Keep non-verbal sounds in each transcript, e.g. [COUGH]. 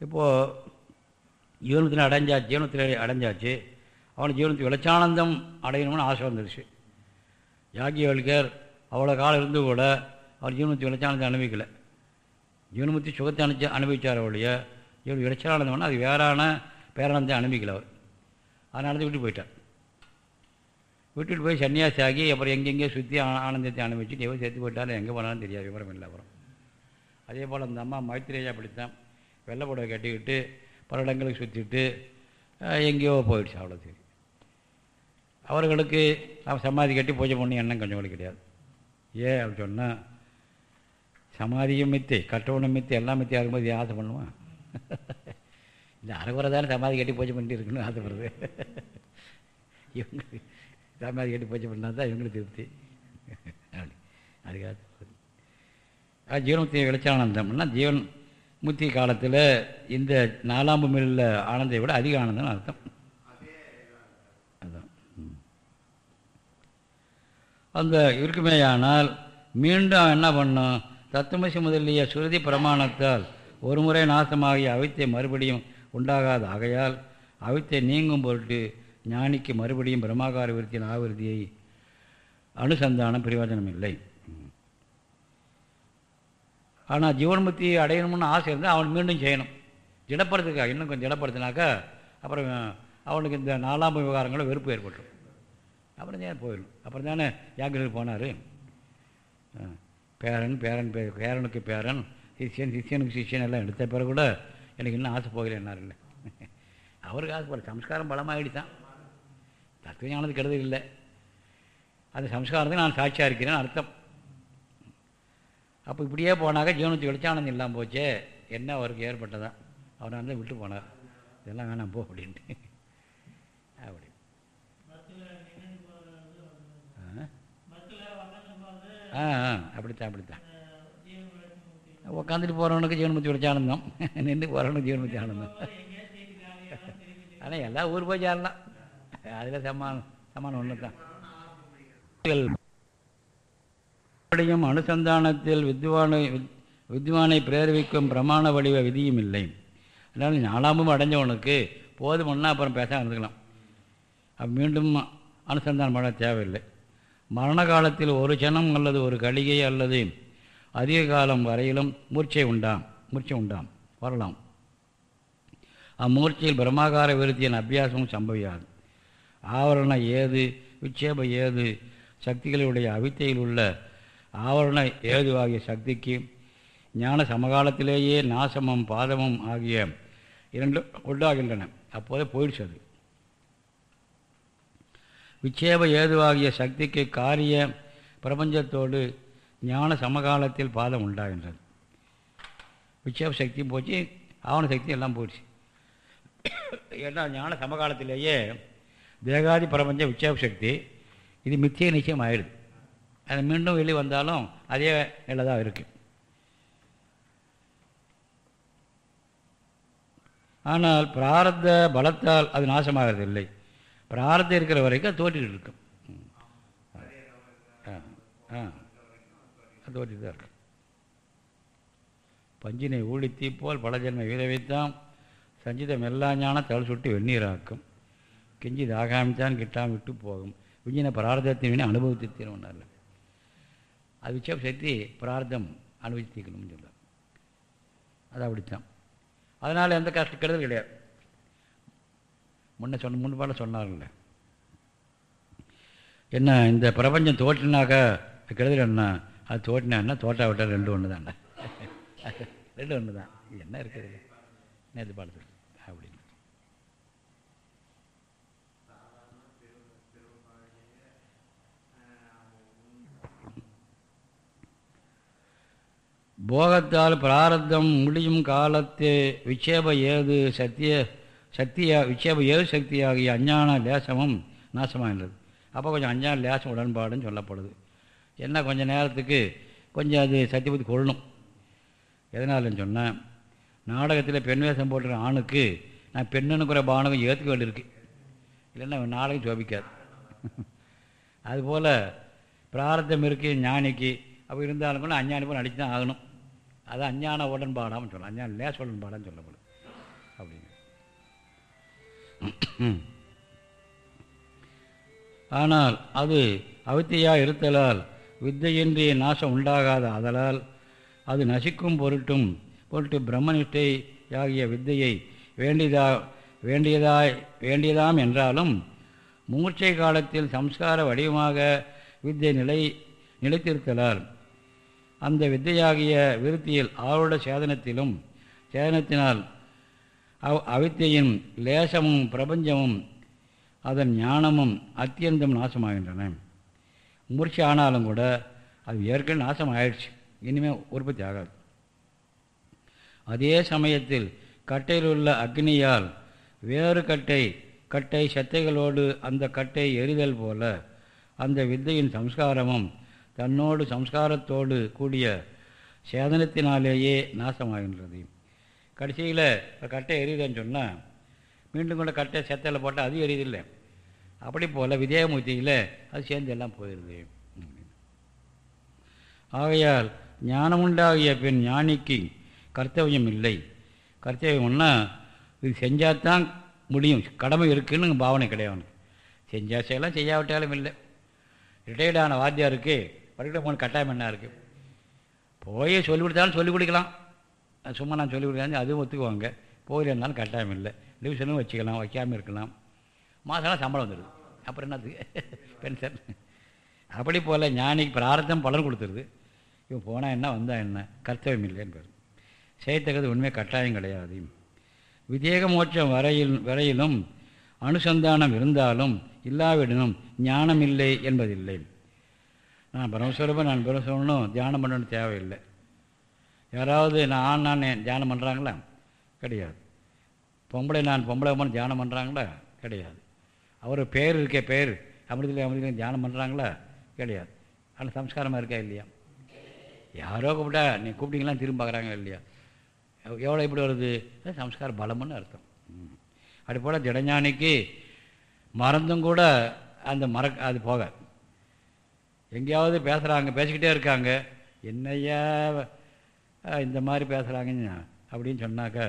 இப்போது ஜீவனத்தில் அடைஞ்சாச்சு ஜீவனத்தில் அடைஞ்சாச்சு. அவன் ஜீவனத்தில் விளச்சானந்தம் அடையணும்னு ஆசை வந்துருச்சு. யாக்கியவல்கர் அவ்வளோ காலம் இருந்து கூட அவர் ஜீவனத்தை விளச்சானந்தம் அனுபவிக்கலை. ஜீவனமுத்தி சுகத்தை அனுப்பிச்சு அனுபவித்தார் அவளுடைய ஜீவன் விளச்சானந்தம்னா அது வேறான பேரானந்தம் அனுபவிக்கல அவர். அதனால தான் விட்டு போயிட்டார். விட்டுட்டு போய் சன்னியாசி ஆகி அப்புறம் எங்கெங்கேயோ சுற்றி ஆனந்தத்தை அனுபவிச்சுட்டு எவ்வளோ சேர்த்து போயிட்டாலும் எங்கே போனாலும் தெரியாது விவரம் இல்லை அப்புறம். அதே போல் அந்த அம்மா மைத்திரேயா படித்தான். வெள்ளை புடவை கட்டிக்கிட்டு பல இடங்களுக்கு சுற்றிட்டு எங்கேயோ போயிடுச்சு அவ்வளோ சரி அவர்களுக்கு அவன் சமாதி கட்டி பூஜை பண்ணி எண்ணம் கொஞ்சம் கூட கிடையாது. ஏன் அப்படி சொன்னால் சமாதியும் மித்து கட்டவனும் மித்து எல்லாம் மித்தி ஆகும்போது ஆசை பண்ணுவான் [LAUGHS] இந்த அறகுறை தானே சமாதி கட்டி பூஜை பண்ணிட்டு இருக்குன்னு ஆசைப்படுறது [LAUGHS] இவங்க சமாதி கட்டி பூஜை பண்ணால் தான் இவங்களுக்கு திருப்தி. [LAUGHS] அப்படி. அதுக்காக. அது ஜீவன்முத்தி வெளிச்சானந்தம்னா ஜீவன் முத்தி காலத்தில் இந்த நாலாம் பூமியில் ஆனந்தை விட அதிக ஆனந்தம்னு அர்த்தம். அதுதான் அந்த இருக்குமேயானால் மீண்டும் என்ன பண்ணும்? தத்துமசி முதலிய சுருதி பிரமாணத்தால் ஒரு முறை நாசமாகிய அவித்தை மறுபடியும் உண்டாகாத. ஆகையால் அவித்தை நீங்கும் பொருட்டு ஞானிக்கு மறுபடியும் பிரம்மாகார விருத்தியின் ஆவிருத்தியை அனுசந்தானம் பிரயோஜனம் இல்லை. ஆனால் ஜீவன்முத்தி அடையணும்னு ஆசை இருந்தால் அவன் மீண்டும் செய்யணும். திடப்படுறதுக்காக இன்னும் கொஞ்சம் திடப்படுத்தினாக்கா அப்புறம் அவனுக்கு இந்த நாலாம் விவகாரங்களும் வெறுப்பு ஏற்பட்டுரும். அப்புறம் தான் போயிடும் அப்புறம் தானே யாக்கிரருக்கு போனார். பேரன் பேரன் பே பேரனுக்கு பேரன் சிஷியன் சிஷியனுக்கு சிஷியன் எல்லாம் எடுத்த பிறகு கூட எனக்கு இன்னும் ஆசை போகல என்னார் இல்லை அவருக்கு போகல சம்ஸ்காரம் பலமாகிடுச்சான் தத்துவ ஞானது கெடுதல் இல்லை. அந்த சம்ஸ்காரத்துக்கு நான் சாட்சியாக இருக்கிறேன்னு அர்த்தம். அப்போ இப்படியே போனாக்க ஜீவனத்து வெளிச்சானந்தம் இல்லாமல் போச்சே. என்ன அவருக்கு ஏற்பட்டதான் அவர் வந்து விட்டு போனார். இதெல்லாம் வேணாம் போ அப்படின்ட்டு. அப்படி. ஆ ஆ அப்படித்தான் அப்படித்தான். உட்காந்துட்டு போகிறவனுக்கு ஜீவன்முத்தி வெளிச்சானந்தம் நின்று போகிறவனுக்கு ஜீவன்முத்தி ஆனந்தம். ஆனால் எல்லா ஊர் போய் சேரலாம். அதில் சமானம் சமானம் ஒன்று தான் அப்படியும் அனுசந்தானத்தில் வித்வானை வித்வானை பிரேரிவிக்கும் பிரமாண வடிவ விதியும் இல்லை. அதனால் நாலாமும் அடைஞ்சவனுக்கு போதுமன்னா அப்புறம் பேச இருந்துக்கலாம் அப்போ மீண்டும் அனுசந்தானம் பண்ண தேவையில்லை. மரண காலத்தில் ஒரு ஜனம் அல்லது ஒரு கழிகை அல்லது அதிக காலம் வரையிலும் மூர்ச்சை உண்டாம் மூர்ச்சை உண்டாம் வரலாம். அம்மூர்ச்சியில் பிரம்மாகார விருத்தியின் அபியாசமும் சம்பவியாது. ஆவரணம் ஏது விட்சேபம் ஏது சக்திகளுடைய அவித்தையில் உள்ள ஆவரண ஏதுவாகிய சக்திக்கு ஞான சமகாலத்திலேயே நாசமும் பாதமும் ஆகிய இரண்டு உண்டாகின்றன. அப்போதே போயிடுச்சு அது. விட்சேப ஏதுவாகிய சக்திக்கு காரிய பிரபஞ்சத்தோடு ஞான சமகாலத்தில் பாதம் உண்டாகின்றது. விட்சேப சக்தியும் போச்சு ஆவண சக்தியும் எல்லாம் போயிடுச்சு. ஏன்னா ஞான சமகாலத்திலேயே தேகாதி பிரபஞ்ச விட்சேப சக்தி இது மித்திய நிச்சயம் ஆயிடுது. அது மீண்டும் வெளியே வந்தாலும் அதே நிலை தான் இருக்குது ஆனால் பிராரத்த பலத்தால் அது நாசமாகிறது இல்லை பிராரத்தம் இருக்கிற வரைக்கும் தோற்றிட்டு இருக்கும். ஆ ஆ. அது தோற்றிட்டு தான் இருக்கும். பஞ்சினை ஊழித்தீ போல் பல ஜென்ம விதவைத்தான் சஞ்சிதம் எல்லா ஞானம் தலை சுட்டு வெந்நீராக்கும். கெஞ்சி தாகாமித்தான் கிட்டாம விட்டு போகும். விஞ்ஞான பிரார்த்தத்தின் வினை அனுபவித்து இல்லை அது விச்சம் சக்தி பிரார்த்தம் அனுபவித்து தீர்க்கணும்னு சொல்ல அது அப்படித்தான். அதனால் எந்த கஷ்ட கெடுதல் கிடையாது. முன்ன சொன்ன முன்பால் சொன்னார்ல. என்ன இந்த பிரபஞ்சம் தோற்றினாக்கா கெடுதல் என்ன? அது தோட்டினா தோட்டா விட்டால் ரெண்டு ஒன்று தான்டா ரெண்டு ஒன்று தான் என்ன இருக்குது? நேற்று பாடத்தில் அப்படின்னு போகத்தால் பிராரத்தம் முடியும் காலத்து விட்சேப ஏது சத்திய சக்தியா விட்சேப ஏது சக்தியாகிய அஞ்ஞான லேசமும் நாசமாகின்றது. அப்போ கொஞ்சம் அஞ்ஞான லேசம் உடன்பாடுன்னு சொல்லப்படுது. என்ன கொஞ்சம் நேரத்துக்கு கொஞ்சம் அது சத்தியபுத்தி கொள்ளணும். எதனாலன்னு சொன்னேன் நாடகத்தில் பெண் வேஷம் போட்டுற ஆணுக்கு நான் பெண்ணுங்கிற பானகம் ஏற்றுக்க வேண்டியிருக்கு. இல்லைன்னா நாடகம் சோபிக்காது அதுபோல் பிராரத்தம் இருக்குது ஞானிக்கு அப்போ இருந்தாலும் கூட அஞ்ஞானி போல் நடிச்சு தான் ஆகணும். அது அஞ்ஞான உடன்பாடாமல் சொல்லலாம் அஞ்ஞான லேச உடன்பாடான்னு சொல்லப்படும். அப்படிங்க ஆனால் அது அவித்தையாக இருத்தலால் வித்தையின்றி நாசம் உண்டாகாத அதலால் அது நசிக்கும் பொருட்டும் பொருட்டு பிரம்மனிஷ்டை ஆகிய வித்தையை வேண்டியதா வேண்டியதாய் வேண்டியதாம் என்றாலும் மூர்ச்சை காலத்தில் சம்ஸ்கார வடிவமாக வித்தை நிலை நிலைத்திருத்தலால் அந்த வித்தையாகிய விருத்தியில் ஆளுட சேதனத்திலும் சேதனத்தினால் அவ் அவித்தையின் லேசமும் பிரபஞ்சமும் அதன் ஞானமும் அத்தியந்தம் நாசமாகின்றன. மூர்ச்சி ஆனாலும் கூட அது ஏற்கனவே நாசம் ஆயிடுச்சு இனிமேல் உற்பத்தி ஆகாது. அதே சமயத்தில் கட்டையில் உள்ள அக்னியால் வேறு கட்டை கட்டை சத்தைகளோடு அந்த கட்டை எரிதல் போல அந்த வித்தையின் சம்ஸ்காரமும் தன்னோடு சம்ஸ்காரத்தோடு கூடிய சேதனத்தினாலேயே நாசமாகின்றது. கடைசியில் இப்போ கட்டை எரியுதுன்னு சொன்னால் மீண்டும் கொண்ட கட்டை செத்தையில் போட்டால் அது எரியுதில்லை. அப்படி போல் விஜயமூர்த்தியில் அது சேர்ந்து எல்லாம் போயிடுது ஆகையால் ஞானமுண்டாகிய பின் ஞானிக்கு கர்த்தவியம் இல்லை. கர்த்தவியம்னா இது செஞ்சால் தான் முடியும் கடமை இருக்குன்னு பாவனை கிடையாது செஞ்சால் செய்யலாம் செய்யாவிட்டாலும் இல்லை. ரிட்டையர்டான வாத்தியாருக்கு படிக்கிற போன கட்டாயம் என்ன இருக்குது போய் சொல்லிக் கொடுத்தாலும் சொல்லிக் கொடுக்கலாம். சும்மா நான் சொல்லிக் கொடுக்காது அதுவும் ஒத்துக்குவாங்க. போகிறேன்னாலும் கட்டாயம் இல்லை. டிவிஷனும் வச்சுக்கலாம் வைக்காமல் இருக்கலாம். மாதம்லாம் சம்பளம் வந்துடுது. அப்புறம் என்னது? பென்ஷன். அப்படி போல் ஞானிக்கு பிரார்த்தம் பலன் கொடுத்துருது. இவன் போனால் என்ன வந்தால் என்ன? கர்த்தவியம் இல்லைன்னு பேர். செய்யத்தக்கது உண்மை கட்டாயம் கிடையாது. விதேக மோட்சம் வரையில் வரையிலும் அனுசந்தானம் இருந்தாலும் இல்லாவிடனும் ஞானம் இல்லை என்பதில்லை. நான் பிரம்மஸ்வரூபம் நான் பிரம்மஸ்வரனும் தியானம் பண்ணணும் தேவையில்லை. யாராவது நான் நான் தியானம் பண்ணுறாங்களா கிடையாது. பொம்பளை நான் பொம்பளை அம்மன் தியானம் பண்ணுறாங்களா கிடையாது. அவர் பேர் இருக்கே பேர். அமிர்தில் அமிர்தில் தியானம் பண்ணுறாங்களா கிடையாது. ஆனால் சம்ஸ்காரமாக இருக்கா இல்லையா? யாரோ கூப்பிட்டா நீ கூப்பிட்டீங்களா திரும்ப பார்க்குறாங்க இல்லையா? எவ்வளோ இப்படி வருது? சம்ஸ்கார பலம்னு அர்த்தம். அப்படி போல் திடஞானிக்கு மறந்தும் கூட அந்த மறக்க அது போக எங்கேயாவது பேசுகிறாங்க பேசிக்கிட்டே இருக்காங்க. என்னையா இந்த மாதிரி பேசுகிறாங்க அப்படின்னு சொன்னாக்கா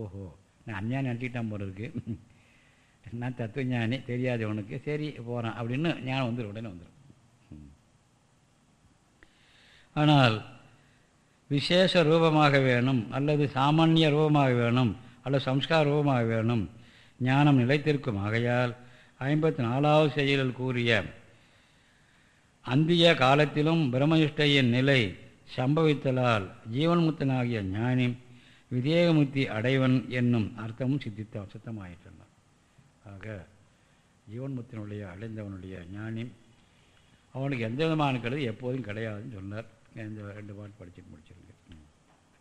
ஓஹோ நான் அஞ்ஞானி நினச்சிக்கிட்டான் போல இருக்கு [LAUGHS] நான் தத்துவஞானி தெரியாது உனக்கு. சரி போகிறான் அப்படின்னு ஞானம் வந்துடும் உடனே வந்துடும் ஆனால் விசேஷ ரூபமாக வேணும் அல்லது சாமானிய ரூபமாக வேணும் அல்லது சம்ஸ்கார ரூபமாக வேணும் ஞானம் நிலைத்திருக்கும் ஆகையால் ஐம்பத்தி நாலாவது செயலில் கூறிய அந்திய காலத்திலும் பிரம்மனிஷ்டையின் நிலை சம்பவித்தலால் ஜீவன்முத்தனாகிய ஞானி விதேகமுத்தி அடைவன் என்னும் அர்த்தமும் சித்தித்த சித்தமாயிட்டார் ஆக ஜீவன்முத்தினுடைய அடைந்தவனுடைய ஞானி அவனுக்கு எந்த விதமான கழுது எப்போதும் கிடையாதுன்னு சொன்னார். இந்த ரெண்டு பாட்டு படிச்சுட்டு முடிச்சிருக்கேன்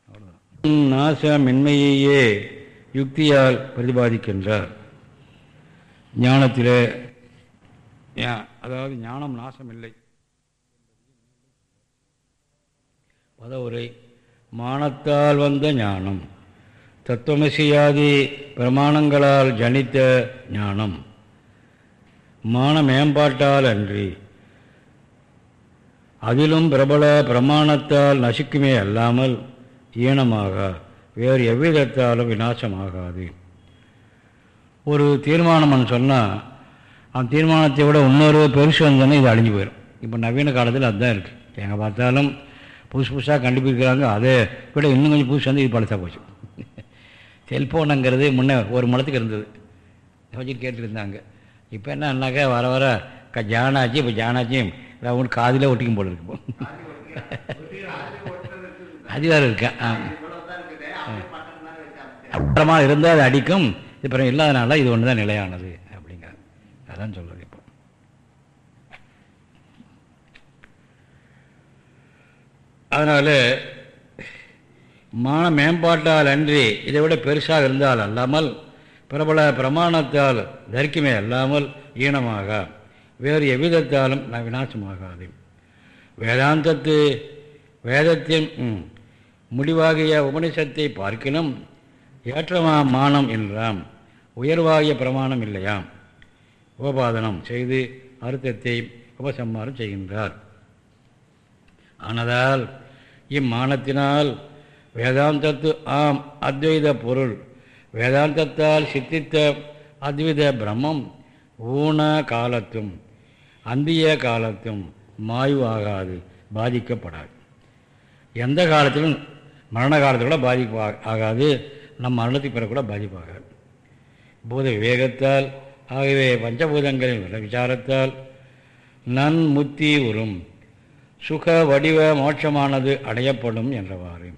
அவ்வளோதான் நாசமின்மையையே யுக்தியால் பிரதிபாதிக்கின்றார். ஞானத்திலே அதாவது ஞானம் நாசம் இல்லை பதவுரை. மானத்தால் வந்த ஞானம். தத்துவமசியாதி பிரமாணங்களால் ஜனித்த ஞானம். மான மேம்பாட்டால் அன்றி. அதிலும் பிரபல பிரமாணத்தால் நசிக்குமே அல்லாமல் ஈனமாக வேறு எவ்விதத்தாலும் விநாசமாகாது. ஒரு தீர்மானம்னு சொன்னால் அந்த தீர்மானத்தை விட இன்னொரு பெருசு வந்தோன்னே இது அழிஞ்சு போயிடும் இப்போ நவீன காலத்தில் அதுதான் இருக்குது எங்கே பார்த்தாலும் புதுசு புதுசாக கண்டுபிடிக்கிறாங்க. அதை விட இன்னும் கொஞ்சம் புதுசு வந்து இது பழசாக போச்சு. செல்ஃபோனுங்கிறது முன்னே ஒரு மலத்துக்கு இருந்தது. வச்சுட்டு கேட்டுருந்தாங்க. இப்போ என்னன்னாக்கா வர வர க ஜானாச்சு இப்போ ஜானாச்சும் ஒன்று காதில் ஒட்டிக்கும் போல இருக்கு. அது வேறு இருக்கா. அப்புறமா இருந்தால் அது அடிக்கும். இப்போ இல்லாதனால இது ஒன்று தான் நிலையானது அப்படிங்கிறது அதான் சொல்கிறது இப்போ அதனால் மான மேம்பாட்டால் அன்றி இதை விட பெருசாக இருந்தால் அல்லாமல் பிரபல பிரமாணத்தால் தரிக்குமே அல்லாமல் ஈனமாக வேறு எவ்விதத்தாலும் விநாசமாகாது. வேதாந்தத்து வேதத்தின் முடிவாகிய உபனிஷத்தை பார்க்கணும் ஏற்றமா மானம் என்றாம். உயர்வாகிய பிரமாணம் இல்லையாம். உபபாதனம் செய்து அர்த்தத்தை உபசம்மாரம் செய்கின்றார். ஆனதால் இம்மானத்தினால் வேதாந்தத்து ஆம் அத்வைத பொருள். வேதாந்தத்தால் சித்தித்த அத்வித பிரம்மம் ஊன காலத்தும் அந்திய காலத்தும் மாய்வாகாது பாதிக்கப்படாது. எந்த காலத்திலும் மரண காலத்தில் கூட பாதிப்பு ஆகாது நம் மரணத்துக்கு பிறகு கூட பாதிப்பாகாது பூத விவேகத்தால் ஆகவே பஞ்சபூதங்களின் விசாரத்தால் நன்முத்தி உறும். சுக வடிவ மோட்சமானது அடையப்படும் என்றவாறு.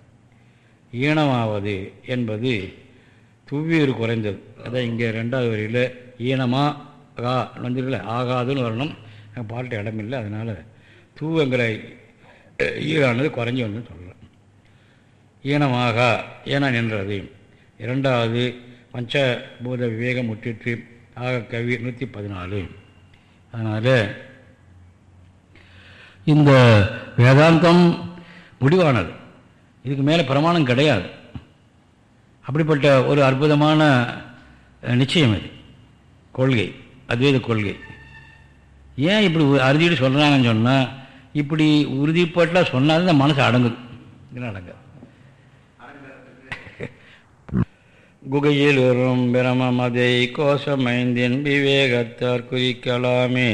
ஈனமாவது என்பது துவ்வீர் குறைந்தது. அதான் இங்கே ரெண்டாவது வரியில் ஈனமா ஆகா வந்துருல ஆகாதுன்னு வரணும். பாட்டு இடமில்லை அதனால் தூவங்கிற ஈரானது குறைஞ்சி வந்து சொல்கிறேன் ஈனமாக ஏன நின்றது. இரண்டாவது பஞ்சபூத விவேகம் முற்றிற்று. ஆக கவி நூற்றி பதினாலு. அதனால் இந்த வேதாந்தம் முடிவானது. இதுக்கு மேலே பிரமாணம் கிடையாது. அப்படிப்பட்ட ஒரு அற்புதமான நிச்சயம் இது. கொள்கை அத்வைத கொள்கை. ஏன் இப்படி அறுதிட்டு சொல்கிறாங்கன்னு சொன்னால் இப்படி உறுதிப்பட்டால் சொன்னால் தான் மனசு அடங்குது இது அடங்க? குகையில் வரும் பிரமமதை கோஷமைந்தின் விவேகத்தார் குறிக்கலாமே.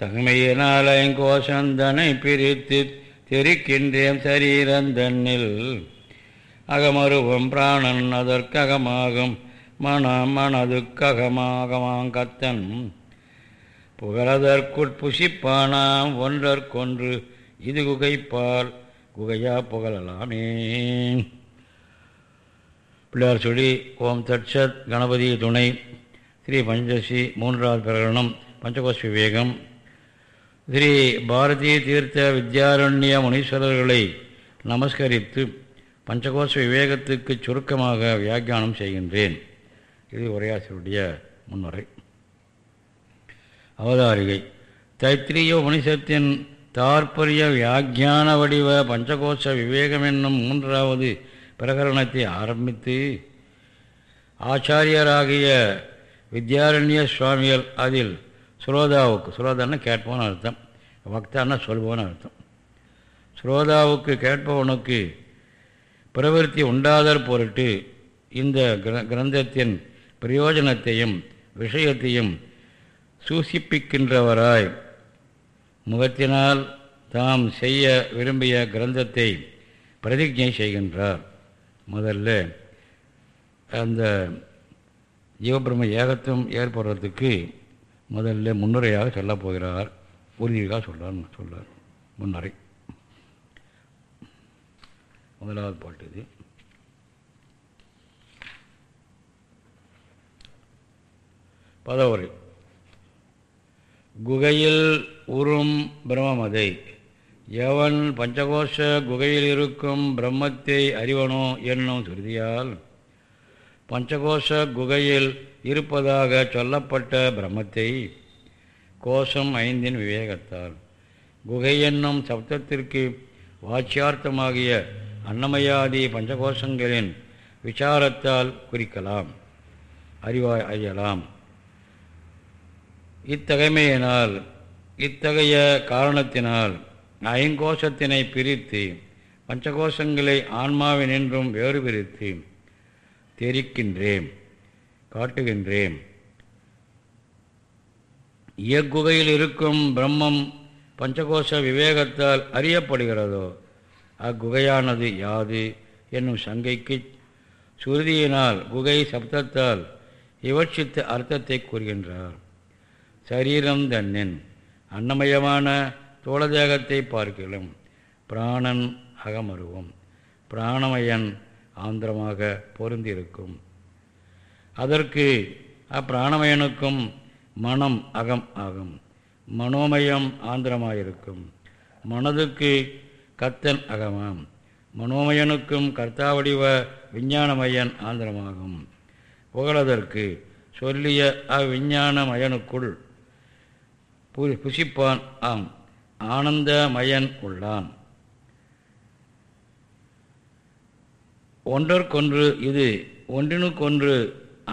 தகமையினால் கோஷந்தனை பிரித்து தெரிக்கின்றேன் சரீரந்தன்னில் அகமருவம் பிராணன் அதற்ககமாகும் மனம் மனதுக்ககமாகமாங்கத்தன் புகழதற்குட்புசிப்பானாம் ஒன்றற்கொன்று இது குகைப்பால் குகையா புகழலாமே. பிள்ளையார் சொல்லி ஓம் தட்சத் கணபதி துணை ஸ்ரீ பஞ்சசி மூன்றாவது பிரகடனம் பஞ்சகோஷ விவேகம். ஸ்ரீ பாரதிய தீர்த்த வித்யாரண்ய முனீஸ்வரர்களை நமஸ்கரித்து பஞ்சகோஷ விவேகத்துக்கு சுருக்கமாக வியாக்கியானம் செய்கின்றேன். இது உரையாசிரியருடைய முன்னுரை. அவதாரிகை. தைத்திரிய உபனிஷத்தின் தாற்பரிய வியாக்கியான வடிவ பஞ்சகோஷ விவேகம் என்னும் மூன்றாவது பிரகரணத்தை ஆரம்பித்து ஆச்சாரியராகிய வித்யாரண்ய சுவாமிகள் அதில் சுரோதாவுக்கு சுரோதான்னு கேட்பவன் அர்த்தம். பக்தான்னா சொல்பவன் அர்த்தம். சுரோதாவுக்கு கேட்பவனுக்கு பிரவருத்தி உண்டாதல் பொருட்டு இந்த கிரந்தத்தின் பிரயோஜனத்தையும் விஷயத்தையும் சூசிப்பிக்கின்றவராய் முகத்தினால் தாம் செய்ய விரும்பிய கிரந்தத்தை பிரதிஜை செய்கின்றார். முதல்ல அந்த ஜீவபிரம ஏகத்துவம் ஏற்படுறதுக்கு முதல்ல முன்னுரையாக சொல்லப் போகிறார். உறுதியாக சொல்கிறார் சொல்கிறார் முன்னுரை. முதலாவது பாட்டு இது. பதவுரை. குகையில் உறும் பிரம்மமதை. எவன் பஞ்சகோஷ குகையில் இருக்கும் பிரம்மத்தை அறிவனோ என்னும் சுருதியால் பஞ்சகோஷ குகையில் இருப்பதாக சொல்லப்பட்ட பிரம்மத்தை கோஷம் ஐந்தின் விவேகத்தால். குகை என்னும் சப்தத்திற்கு வாட்சியார்த்தமாகிய அன்னமயாதி பஞ்சகோஷங்களின் விசாரத்தால் குறிக்கலாம். அறிவாய் அறியலாம் இத்தகைமையினால் இத்தகைய காரணத்தினால் ஐங்கோஷத்தினை பிரித்து பஞ்சகோஷங்களை ஆன்மாவினின்றும் வேறு பிரித்து தெரிக்கின்றேன் காட்டுகின்றேன். இயக்குகையில் இருக்கும் பிரம்மம் பஞ்சகோஷ விவேகத்தால் அறியப்படுகிறதோ அக்குகையானது யாது என்னும் சங்கைக்கு சுருதியினால் குகை சப்தத்தால் விவட்சித்த அர்த்தத்தை கூறுகின்றார். சரீரம் தன்னின் அன்னமயமான தோளதேகத்தை பார்க்கலாம் பிராணன் அகமருவம் பிராணமயன் ஆந்திரமாக பொருந்தியிருக்கும். அதற்கு அப்பிராணமயனுக்கும் மனம் அகம் ஆகும். மனோமயம் ஆந்திரமாயிருக்கும். மனதுக்கு கத்தன் அகமாம். மனோமயனுக்கும் கர்த்தாவடிவ விஞ்ஞானமயன் ஆந்திரமாகும். புகழதற்கு சொல்லிய அவ்விஞ்ஞானமயனுக்குள் புசிப்பான் ஆம். ஆனந்தமயன் உள்ளான். ஒன்றற்கொன்று இது ஒன்றினுக்கொன்று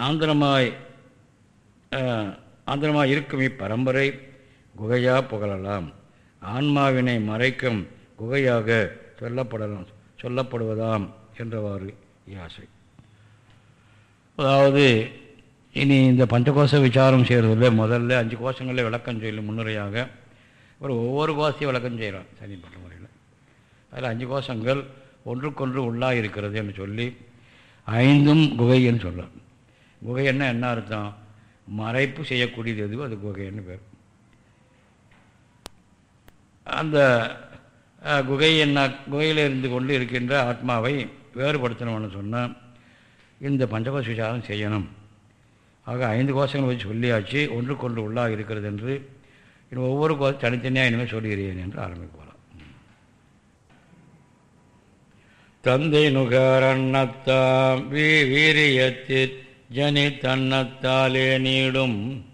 ஆந்திரமாய் ஆந்திரமாய் இருக்கும் இப்பரம்பரை குகையாக புகழலாம். ஆன்மாவினை மறைக்கும் குகையாக சொல்லப்படலாம் சொல்லப்படுவதாம் என்றவாறு யாசை அதாவது இனி இந்த பஞ்சகோஷ விசாரம் செய்கிறதில்ல முதல்ல அஞ்சு கோஷங்களில் விளக்கம் செய்யலும் முன்னுரையாக. ஒரு ஒவ்வொரு கோஷத்தையும் விளக்கம் செய்கிறோம் தனிப்பட்ட முறையில். அதில் அஞ்சு கோஷங்கள் ஒன்றுக்கொன்று உள்ளாக இருக்கிறது என்று சொல்லி ஐந்தும் குகைன்னு சொல்லலாம். குகைன்னா என்ன அர்த்தம்? மறைப்பு செய்யக்கூடியது எதுவோ அது குகைன்னு பேர். அந்த குகை என்ன குகையில் இருந்து கொண்டு இருக்கின்ற ஆத்மாவை வேறுபடுத்தணும்னு சொன்னால் இந்த பஞ்சகோஷ விசாரம் செய்யணும். ஆக ஐந்து கோஷங்கள் வச்சு சொல்லியாச்சு ஒன்றுக்கொன்று உள்ளாக இருக்கிறது என்று. இன்னும் ஒவ்வொரு கோஷம் தனித்தனியாக இனிமேல் சொல்லுகிறேன் என்று ஆரம்பிப்பார் தந்தை நுகர் அன்னத்தாம் வீ வீரியத்தில் ஜனி தன்னத்தாலே நீடும்.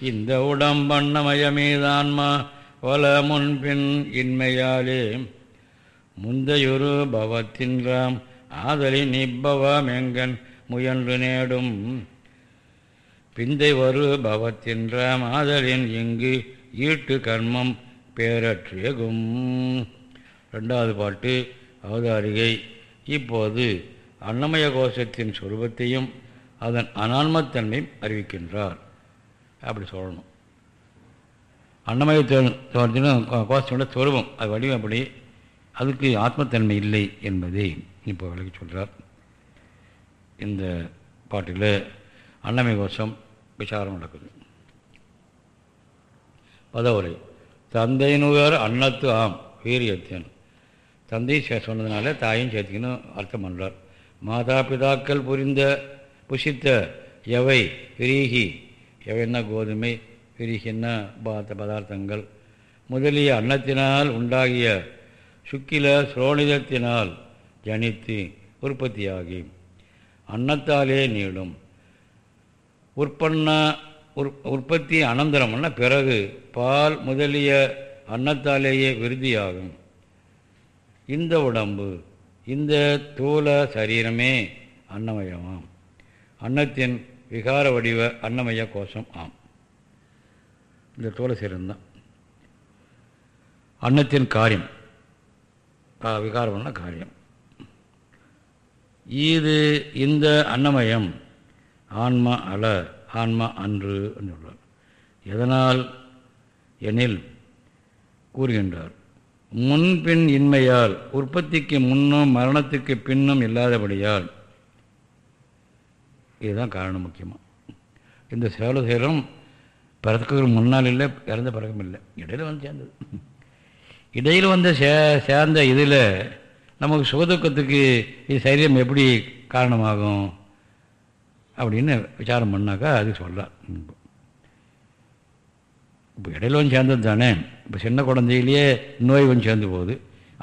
இந்த உடம்பண்ணமயமீதான்மா வல முன்பின் இன்மையாலே. முந்தையொரு பவத்தின்றாம் ஆதலின் இப்பவமெங்கன் முயன்று நேடும். பிந்தை ஒரு பவத்தின்றாம் ஆதலின் இங்கு ஈட்டு கர்மம் பேரற்றியகும் ரெண்டாவது பாட்டு அவதாரிகை. இப்போது அன்னமய கோஷத்தின் சொரூபத்தையும் அதன் அனான்மத்தன்மையும் அறிவிக்கின்றார். அப்படி சொல்லணும். அன்னமய தோற்றத்தின் கோஷத்தோட சொரூபம் அது வடிவம் அப்படி அதுக்கு ஆத்மத்தன்மை இல்லை என்பதை இப்போ விளக்கி சொல்கிறார் இந்த பாட்டில் அன்னமய கோஷம் விசாரம் நடக்குது. பதவுரை. தந்தை அன்னத்து ஆம் வீரியத்தன். தந்தை சொன்னதுனால தாயும் சேர்த்துக்கணும் அர்த்தம் பண்ணுறார் மாதா பிதாக்கள் புரிந்த புசித்த எவை? விரீகி எவைன்னா கோதுமை. விரீகின்னா பாத்த பதார்த்தங்கள். முதலிய அன்னத்தினால் உண்டாகிய சுக்கில சுரோணிதத்தினால் ஜனித்து உற்பத்தியாகி. அன்னத்தாலே நீளும். உற்பன்ன உற்பத்தி அனந்தரம்னா பிறகு பால் முதலிய அன்னத்தாலேயே விருதியாகும் இந்த உடம்பு இந்த தூல சரீரமே அன்னமயமாம். அன்னத்தின் விகார வடிவ அன்னமய கோஷம் ஆம். இந்த தோல சரீரம்தான். அன்னத்தின் காரியம் விகாரம்னா காரியம். இது இந்த அன்னமயம் ஆன்மா அல ஆன்மா அன்று என்று சொல்றார் எதனால்? எனில் கூறுகின்றார். முன்பின் இன்மையால் உற்பத்திக்கு முன்னும் மரணத்துக்கு பின்னும் இல்லாதபடியால். இதுதான் காரணம் முக்கியமாக இந்த சேவல சேரம் பிறத்துக்கு முன்னால் இல்லை இறந்த பிறகும் இல்லை. இடையில் வந்து சேர்ந்தது. இடையில் வந்து சே சேர்ந்த இதில் நமக்கு சுகதுக்கத்துக்கு இது சரீரம் எப்படி காரணமாகும் அப்படின்னு விசாரம் பண்ணாக்கா அது சொல்கிறார் இப்போ இடையில ஒன்று சேர்ந்தது தானே? இப்போ சின்ன குழந்தையிலேயே நோய் வந்து சேர்ந்து போகுது.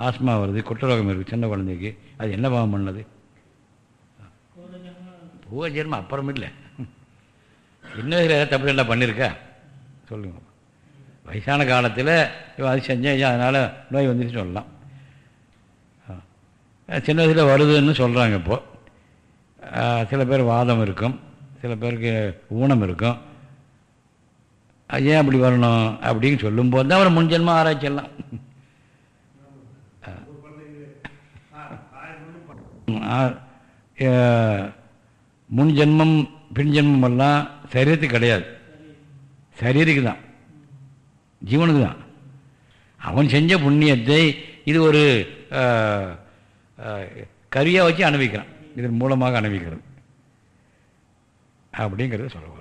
ஆஸ்மா வருது குற்றரோகம் இருக்குது சின்ன குழந்தைக்கு. அது என்ன பாவம் பண்ணது? பூவ ஜென்மம் அப்புறம் இல்லை. சின்ன வயசில் ஏதாவது தப்பு என்ன பண்ணியிருக்கா சொல்லுங்க. வயசான காலத்தில் அது செஞ்சேன் அதனால் நோய் வந்துட்டு சொல்லலாம். சின்ன வயசில் வருதுன்னு சொல்கிறாங்க இப்போது சில பேர் வாதம் இருக்கும் சில பேருக்கு ஊனம் இருக்கும். ஏன் அப்படி வரணும் அப்படின்னு சொல்லும்போது தான் அவர் முன்ஜென்மம் ஆராய்ச்சியெல்லாம். முன் ஜென்மம் பின் ஜென்மம் எல்லாம் சரீரத்துக்கு கிடையாது. சரீருக்கு தான். ஜீவனுக்கு தான். அவன் செஞ்ச புண்ணியத்தை இது ஒரு கருவியாக வச்சு அனுபவிக்கிறான். இதன் மூலமாக அனுபவிக்கிறது. அப்படிங்கிறத சொல்லுவோம்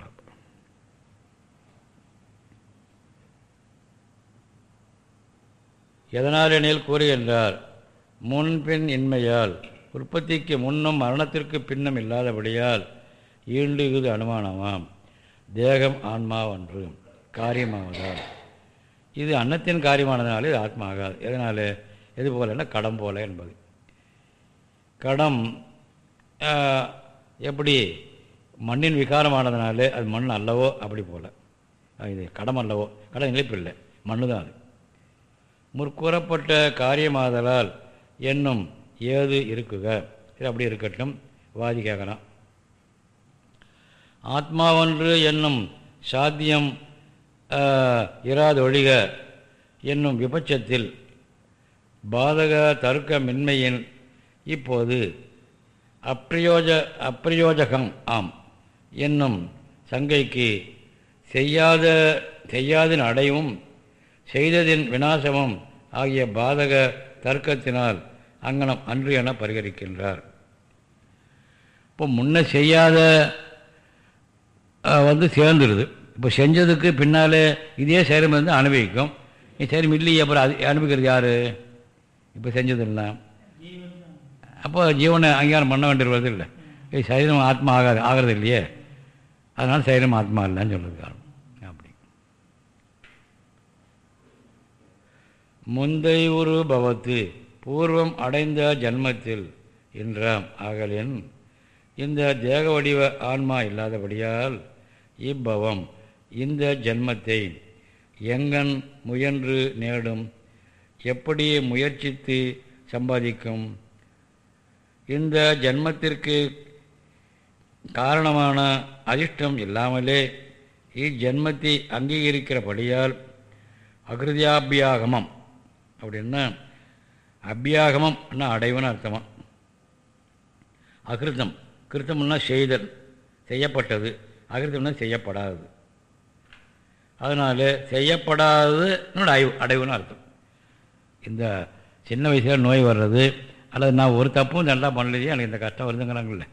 எதனால் எனில் கூறுகின்றார்? முன்பின் இன்மையால் உற்பத்திக்கு முன்னும் மரணத்திற்கு பின்னும் இல்லாதபடியால் ஈண்டு இது அனுமானமாம். தேகம் ஆன்மாவன்று காரியமாவதால். இது அன்னத்தின் காரியமானதுனால இது ஆத்மா ஆகாது எதனால்? எது போலன்னா கடம் போல என்பது. கடம் எப்படி மண்ணின் விகாரமானதுனால அது மண் அல்லவோ அப்படி போல். இது கடம் அல்லவோ. கடம் நிலைப்பு இல்லை. மண்ணு தான் அது. முற்கூறப்பட்ட காரியமாதலால் என்னும் ஏது இருக்குக. இது அப்படி இருக்கட்டும். வாதி கேட்கலாம். ஆத்மாவொன்று என்னும் சாத்தியம் இராதொழிக என்னும் விபட்சத்தில் பாதக தர்க்கமின்மையின் இப்போது அப்பிரயோஜ அப்பிரயோஜகம் ஆம். என்னும் சங்கைக்கு செய்யாத செய்யாதின் அடையும் செய்ததின் வினாசமம் ஆகிய பாதக தர்க்கத்தினால் அங்கனம் அன்று என பரிகரிக்கின்றார். இப்போ முன்ன செய்யாத வந்து சேர்ந்துருது. இப்போ செஞ்சதுக்கு பின்னாலே இதே சேரம் வந்து அனுபவிக்கும். சரி இல்லையே அப்புறம் அது அனுபவிக்கிறது யார்? இப்போ செஞ்சதில்லை. அப்போ ஜீவனை அங்கீகாரம் பண்ண வேண்டியது இல்லை. சரீரம் ஆத்மா ஆகாது ஆகிறது இல்லையே. அதனால் சரீரம் ஆத்மா இல்லைன்னு சொல்கிறது காரணம் அப்படி முந்தை ஒரு பவத்து பூர்வம் அடைந்த ஜன்மத்தில் என்றாம். ஆகலின் இந்த தேக வடிவ ஆன்மா இல்லாதபடியால் இப்பவம் இந்த ஜன்மத்தை எங்கன் முயன்று நேடும் எப்படி முயற்சித்து சம்பாதிக்கும்? இந்த ஜன்மத்திற்கு காரணமான அதிர்ஷ்டம் இல்லாமலே இஜன்மத்தை அங்கீகரிக்கிறபடியால் அகிருதியாபியாகமம் அப்படின்னா அபியாகமம்னா அடைவுன்னு அர்த்தமா? அகிருத்தம். கிருத்தம்னா செய்தல் செய்யப்பட்டது. அகிருத்தம்னா செய்யப்படாது அதனால் செய்யப்படாதது அடைவு அடைவுன்னு அர்த்தம். இந்த சின்ன வயசில் நோய் வர்றது அல்லது நான் ஒரு தப்பும் நல்லா பண்ணலையே எனக்கு இந்த கஷ்டம் வருதுங்கிறாங்கல்ல.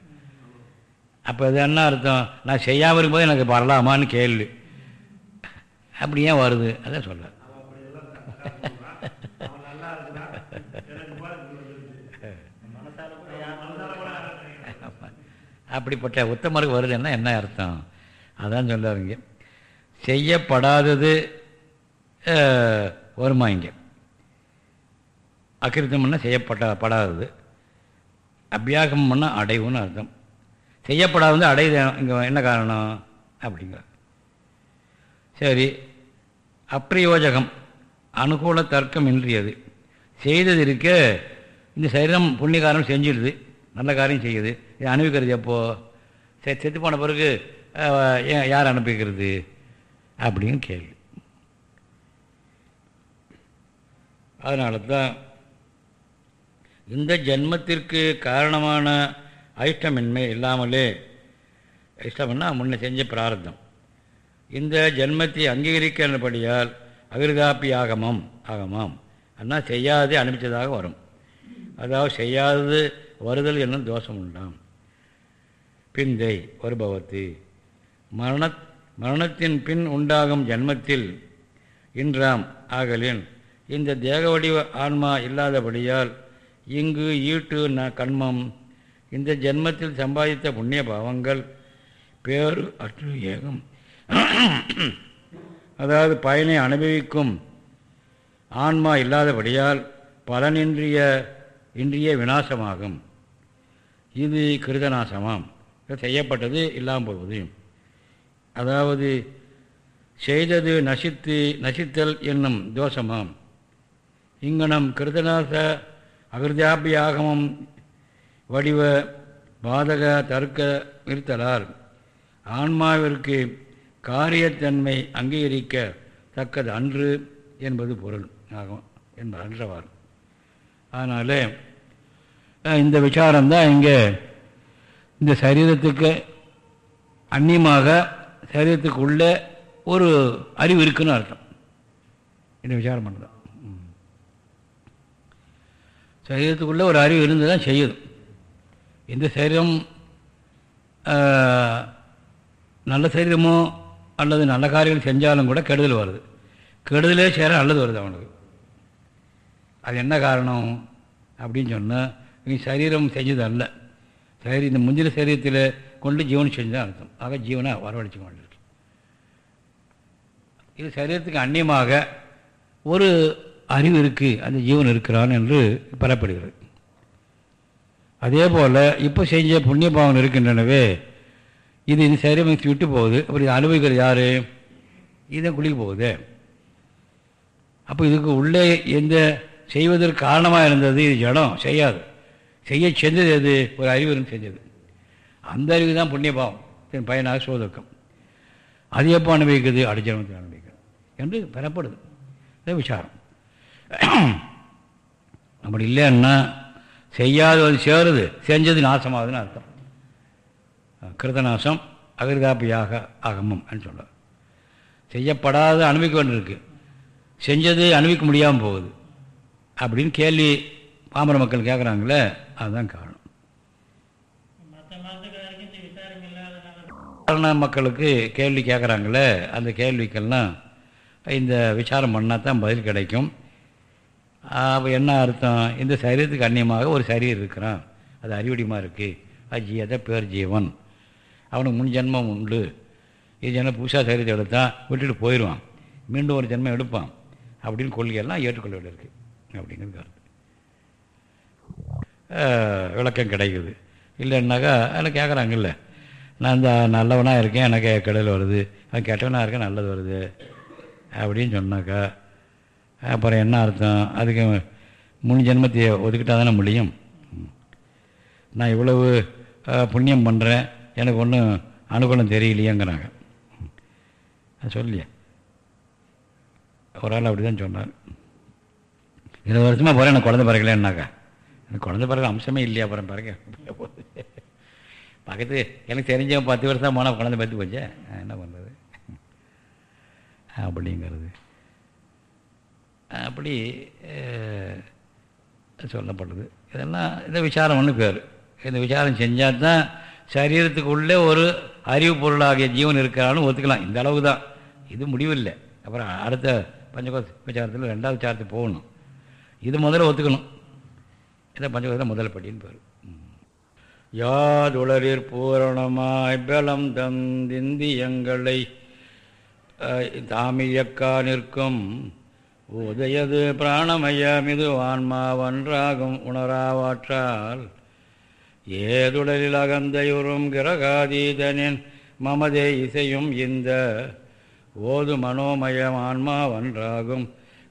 அப்போ இது என்ன அர்த்தம்? நான் செய்யாமல் இருக்கும்போது எனக்கு வரலாமான்னு கேள்வி. அப்படி ஏன் வருது? அதான் சொல்ல அப்படிப்பட்ட உத்தமருக்கு வருதுன்னா என்ன அர்த்தம்? அதான் சொல்லாருங்க செய்யப்படாதது வருமா இங்கே? அக்கிருத்தம்னா செய்யப்பட்ட படாதது. அபியாகம்னா அடைவுன்னு அர்த்தம். செய்யப்படாதது அடையுது இங்கே என்ன காரணம்? அப்படிங்கிற சரி. அப்பிரயோஜகம். அனுகூல தர்க்கம் இன்றியது. செய்தது இருக்க இந்த சரீரம் புண்ணியகாரம் செஞ்சிடுது. நல்ல காரியம் செய்யுது. இதை அனுபவிக்கிறது எப்போது சரி செத்து போன பிறகு யார் அனுப்பிக்கிறது அப்படின்னு கேள்வி. அதனால தான் இந்த ஜென்மத்திற்கு காரணமான ஐஷ்டமின்மை இல்லாமலே இஷ்டம்னா முன்ன செஞ்ச பிரார்த்தம். இந்த ஜென்மத்தை அங்கீகரிக்கிறபடியால் அகிருதாப்பி ஆகமம் ஆகமாம். ஆனால் செய்யாதே அனுப்பிச்சதாக வரும். அதாவது செய்யாதது வருதல் என்னும் தோஷம் உண்டாம். பிந்தை வருபவத்து மரண மரணத்தின் பின் உண்டாகும் ஜன்மத்தில் இன்றாம் ஆகலின் இந்த தேக வடிவ ஆன்மா இல்லாதபடியால் இங்கு ஈட்டு ந கண்மம் இந்த ஜென்மத்தில் சம்பாதித்த புண்ணிய பாவங்கள் பேரு அற்று ஏகம். அதாவது பயனை அனுபவிக்கும் ஆன்மா இல்லாதபடியால் பலனின்றிய இன்றிய விநாசமாகும். இது கிருதநாசமாம். செய்யப்பட்டது இல்லாமல் போவது. அதாவது செய்தது நசித்து நசித்தல் என்னும் தோஷமாம். இங்கனம் கிருதநாச அகிருதாபியாகமம் வடிவ பாதக தர்க்க நிறுத்தலால் ஆன்மாவிற்கு காரியத்தன்மை அங்கீகரிக்க தக்கது அன்று என்பது பொருள். ஆகும் என்பது அன்றவார் அதனால் இந்த விசாரம்தான் இங்கே. இந்த சரீரத்துக்கு அந்நியமாக சரீரத்துக்குள்ளே ஒரு அறிவு இருக்குன்னு அர்த்தம். இந்த விசாரம் பண்ணுதான் சரீரத்துக்குள்ளே ஒரு அறிவு இருந்து தான் செய்யுது. இந்த சரீரம் நல்ல சரீரமோ அல்லது நல்ல காரியங்கள் செஞ்சாலும் கூட கெடுதல் வருது. கெடுதலே சேர நல்லது வருது அவனுக்கு. அது என்ன காரணம் அப்படின்னு சொன்னால் இது சரீரம் செஞ்சது அல்ல சரி இந்த முந்தின சரீரத்தில் கொண்டு ஜீவன் செஞ்சுதான் அர்த்தம். ஆக ஜீவனை வரவழைச்சு கொண்டிருக்கு. இது சரீரத்துக்கு அந்நியமாக ஒரு அறிவு இருக்குது அந்த ஜீவன் இருக்கிறான் என்று பெறப்படுகிறது. அதே போல் இப்போ செஞ்ச புண்ணிய பாவங்கள் இருக்கின்றனவே இது இந்த சரீரம் விட்டு போகுது. அப்படி அனுபவிக்கிறது யார்? இதை குளிக்க போகுது. அப்போ இதுக்கு உள்ளே எந்த செய்வதற்கு காரணமாக இருந்தது? இது ஜடம் செய்யாது. செய்ய செஞ்சது எது? ஒரு அறிவுரும் செஞ்சது. அந்த அறிவு தான் புண்ணியபாவம். தன் பயனாக சோதக்கம். அது எப்போ அனுபவிக்குது? அடிஜனத்தை அனுபவிக்கிறது. என்று பெறப்படுது. இது விசாரம். அப்படி இல்லைன்னா செய்யாத வந்து சேருது. செஞ்சது நாசமாகுதுன்னு அர்த்தம். கிருதநாசம் அகிர்காப்பியாக அகமம் சொல்ல செய்யப்படாத அனுபவிக்க வேண்டியிருக்கு. செஞ்சது அனுபவிக்க முடியாமல் போகுது. அப்படின்னு கேள்வி பாமர மக்கள் கேட்குறாங்களே அதுதான் காரணம். சாதாரண மக்களுக்கு கேள்வி கேட்குறாங்களே அந்த கேள்விக்கெல்லாம் இந்த விசாரம் பண்ணால் தான் பதில் கிடைக்கும். அப்போ என்ன அர்த்தம்? இந்த சரீரத்துக்கு அந்நியமாக ஒரு சரீரம் இருக்கிறான். அது அறிவடிமாக இருக்குது அது ஜீயத பேர் ஜீவன். அவனுக்கு முன் ஜென்மம் உண்டு. இது ஜென்மம் புதுசாக சரீரத்தை எடுத்தான் விட்டுட்டு போயிடுவான் மீண்டும் ஒரு ஜென்மம் எடுப்பான். அப்படின்னு கொள்கையெல்லாம் ஏற்றுக்கொள்ள இருக்குது அப்படிங்கிறது விளக்கம் கிடைக்குது. இல்லைன்னாக்கா அதில் கேட்குறாங்கல்ல நான் இந்த நல்லவனாக இருக்கேன் எனக்கு கடையில் வருது. அவன் கெட்டவனாக இருக்கேன் நல்லது வருது. அப்படின்னு சொன்னாக்கா அப்புறம் என்ன அர்த்தம்? அதுக்கு முன் ஜென்மத்தை ஒதுக்கிட்டால் தானே முடியும்? நான் இவ்வளவு புண்ணியம் பண்ணுறேன் எனக்கு ஒன்றும் அனுகூலம் தெரியலையேங்கிறாங்க. சொல்லியே. ஒரு ஆள் அப்படி தான் சொன்னார். இருபது வருஷமாக போகிறேன் எனக்கு குழந்தை பிறக்கலன்னாக்கா குழந்தை பிறகு அம்சமே இல்லையா அப்புறம் பிறகு பக்கத்து எனக்கு தெரிஞ்சவன் பத்து வருஷம் போனால் குழந்தை பற்றி போச்சே? என்ன பண்ணுறது அப்படிங்கிறது. அப்படி சொல்லப்படுது. இதெல்லாம் இந்த விசாரம் ஒன்று பேர். இந்த விசாரம் செஞ்சால் தான் சரீரத்துக்குள்ளே ஒரு அறிவு பொருளாகிய ஜீவன் இருக்கிறாலும் ஒத்துக்கலாம். இந்த அளவு தான். இது முடிவில்லை. அப்புறம் அடுத்த பஞ்சகோச விசாரத்தில் ரெண்டாவது விசாரத்துக்கு போகணும். இது முதல்ல ஒத்துக்கணும். இந்த பஞ்சகோசத்தில் முதல் படின்னு பேர். யாதுளரிற் பூரணமாய் பலம் தந்திந்தியங்களை தாமியக்கா நிற்கும். உதயது பிராணமயமிது ஆன்மாவன்றாகும் உணராவாற்றால் ஏதுடலில் அகந்தையுறும் கிரகாதீதனின் மமதே இசையும் இந்த ஓது மனோமயம் ஆன்மாவன்றாகும்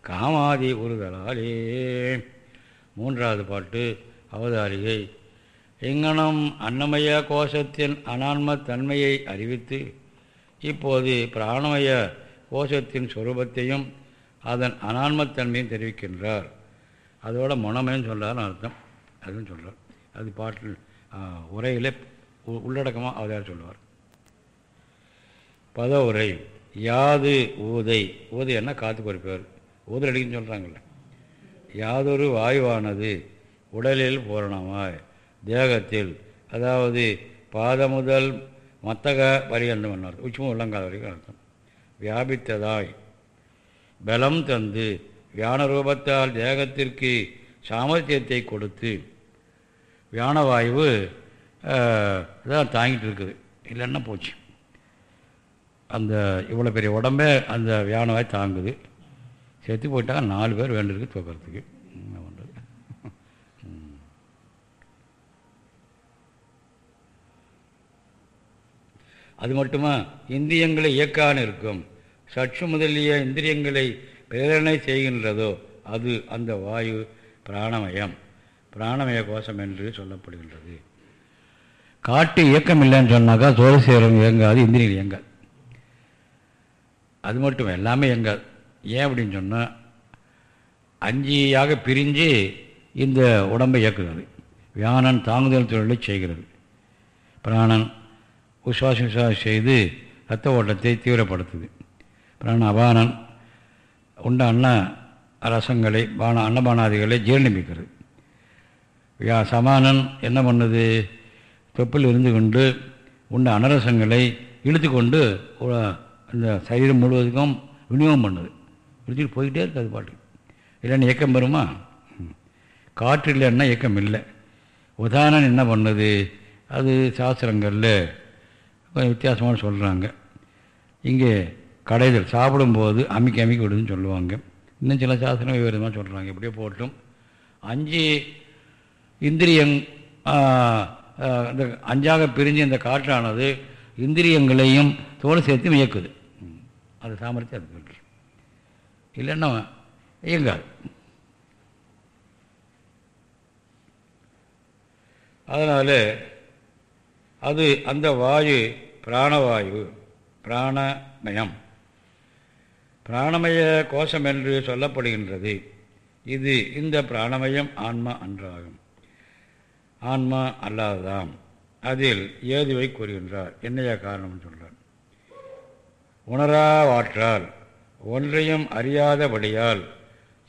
காமாதி உறுதலாலே மூன்றாவது பாட்டு அவதாரிகை. இங்கனம் அன்னமய கோஷத்தின் அனான்ம தன்மையை அறிவித்து இப்போது பிராணமய கோஷத்தின் சொரூபத்தையும் அதன் அனான்மத்தன்மையும் தெரிவிக்கின்றார். அதோட மனமயம் சொல்கிறார்னு அர்த்தம். அதுன்னு சொல்கிறார் அது பாட்டில் உரையில் உள்ளடக்கமாக அவதாரம் சொல்லுவார். பத உரை யாது ஊதை. ஊதை என்ன? காத்து குறிப்பார் ஊதல் அடிக்குன்னு சொல்கிறாங்கல்ல யாதொரு வாயுவானது உடலில் பூரணமாய் தேகத்தில் அதாவது பாதம் முதல் மத்தக பரியந்தம் அர்த்தம் உச்சமும் உள்ளங்கால் வரைக்கும் அர்த்தம். வியாபித்ததாய் பலம் தந்து வியான ரூபத்தால் தேகத்திற்கு சாமர்த்தியத்தை கொடுத்து வியானவாயு தான் தாங்கிட்டு இருக்குது. இல்லைன்னா போச்சு. அந்த இவ்வளோ பெரிய உடம்பே அந்த வியானவாய் தாங்குது. செத்து போயிட்டாங்க நாலு பேர் வேண்டியிருக்கு தூக்கிறதுக்கு. என்ன பண்ணுறது அது மட்டுமா? இந்திரியங்களை இயக்கான இருக்கும். சற்று முதலிய இந்திரியங்களை பிரேரணை செய்கின்றதோ அது அந்த வாயு பிராணமயம். பிராணமய கோஷம் என்று சொல்லப்படுகின்றது. காட்டு இயக்கம் இல்லைன்னு சொன்னாக்கா சோழசேரம் இயங்காது இந்திரியங்கள் இயங்காது. அது மட்டும் எல்லாமே இயங்காது. ஏன் அப்படின்னு சொன்னால் அஞ்சியாக பிரிஞ்சு இந்த உடம்பை இயக்குகிறது. வியானன் தாங்குதல் தொழிலை செய்கிறது. பிராணன் உஸ்வாச விசுவாசம் செய்து ரத்த ஓட்டத்தை தீவிரப்படுத்துது. பிராண அபானன் உண்ட அன்ன ரசங்களை பான அன்னபானாதிகளை ஜீர்ணிப்பிக்கிறது. யா சமானன் என்ன பண்ணுது? தொப்பில் இருந்து கொண்டு உண்ட அனரசங்களை இழுத்து கொண்டு இந்த சரீரம் முழுவதுக்கும் விநியோகம் பண்ணுது. இழுத்துட்டு போய்கிட்டே இருக்குது அது பாட்டு. இல்லைன்னா இயக்கம் வருமா? காற்று இல்லைன்னா இயக்கம் இல்லை. உதாரணம் என்ன பண்ணுது? அது சாஸ்திரங்களில் கொஞ்சம் வித்தியாசமாக சொல்கிறாங்க இங்கே கடைதல் சாப்பிடும்போது அமைக்க அமைக்க விடுதுன்னு சொல்லுவாங்க. இன்னும் சில சாஸ்திரம் விவரமாக சொல்கிறாங்க எப்படியோ போட்டும். அஞ்சு இந்திரியங் இந்த அஞ்சாக பிரிஞ்சு இந்த காற்றானது இந்திரியங்களையும் தோல் சேர்த்து இயக்குது. அது சாமர்த்தியம் அது சொல்கிறேன் இல்லைன்னா இயங்காது அதனால் அது அந்த வாயு பிராணவாயு பிராணமயம். பிராணமய கோஷம் என்று சொல்லப்படுகின்றது. இது இந்த பிராணமயம் ஆன்மா அன்றாகும். ஆன்மா அல்லாததாம். அதில் ஏதுவை கூறுகின்றார். என்னையா காரணம்னு சொல்கிறார் உணராவாற்றால் ஒன்றையும் அறியாதபடியால்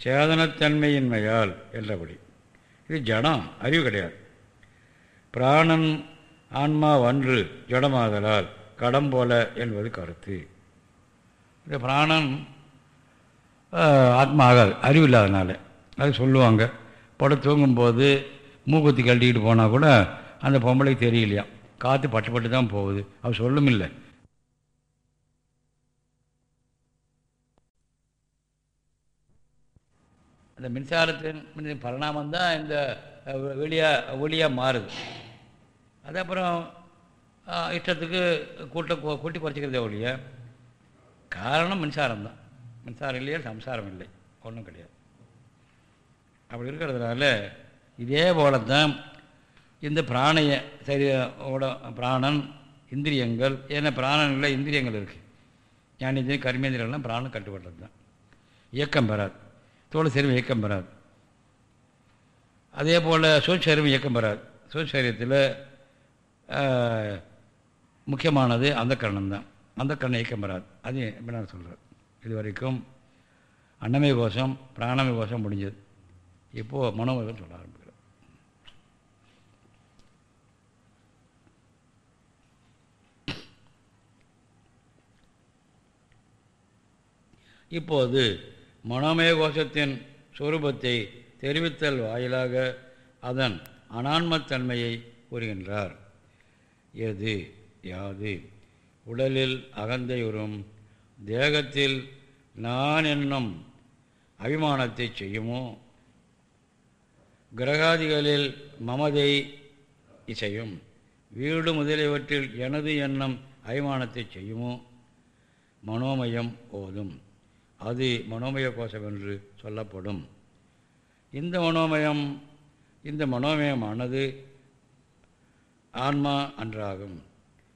சேதனத்தன்மையின்மையால் என்றபடி. இது ஜடம் அறிவு கிடையாது. பிராணன் ஆன்மா ஒன்று ஜடமாதலால் கடம் போல என்பது கருத்து. இந்த பிராணன் ஆத்மா ஆகாது அறிவு இல்லாதனால. அது சொல்லுவாங்க. படம் தூங்கும்போது மூக்குத்தி கழட்டிக்கிட்டு போனால் கூட அந்த பொம்பளை தெரியலையா காற்று பட்டு பட்டு தான் போகுது. அவர் சொல்லும் இல்லை. அந்த மின்சாரத்தின் பரிணாமம் தான் இந்த வெளியாக ஒளியாக மாறுது. அது அப்புறம் இஷ்டத்துக்கு கூட்ட கூட்டி குறைச்சிக்கிறதே ஒழிய காரணம் மின்சாரம் தான். மின்சாரம் இல்லையா சம்சாரம் இல்லை. ஒன்றும் கிடையாது. அப்படி இருக்கிறதுனால இதே போல தான் இந்த பிராணைய சரீரோட பிராணன் இந்திரியங்கள் ஏன்னா பிராணன் இல்லை இந்திரியங்கள் இருக்குது ஞானேந்திரியம் கர்மேந்திரியங்கள்லாம் பிராணம் கட்டுப்படுறது தான் இயக்கம் பெறாது. தோல் சரீரம் இயக்கம் பெறாது. அதே போல் சூழ்ச்சரியம் இயக்கம் பெறாது. சூழ்ச்சரியத்தில் முக்கியமானது அந்த கரணம் தான். அந்த கண்ணை இயக்கம் பெறாது. அது எப்படி நான் சொல்கிறேன் இது வரைக்கும் அன்னமய கோஷம் பிராணமய கோஷம் முடிஞ்சது. இப்போது மனோமயம் சொல்ல ஆரம்பிக்கிறேன். இப்போது மனோமய கோஷத்தின் சுரூபத்தை தெரிவித்தல் வாயிலாக அதன் அனான்மத்தன்மையை கூறுகின்றார். எது? யாது? உடலில் அகந்தை உறும் தேகத்தில் நான் என்னும் அபிமானத்தை செய்யுமோ? கிரகாதிகளில் மமதை இசையும் வீடு முதலியவற்றில் எனது எண்ணம் அபிமானத்தை செய்யுமோ? மனோமயம் ஓதும் அது மனோமய கோஷம் என்று சொல்லப்படும். இந்த மனோமயம் இந்த மனோமயமானது ஆன்மா அன்றாகும்.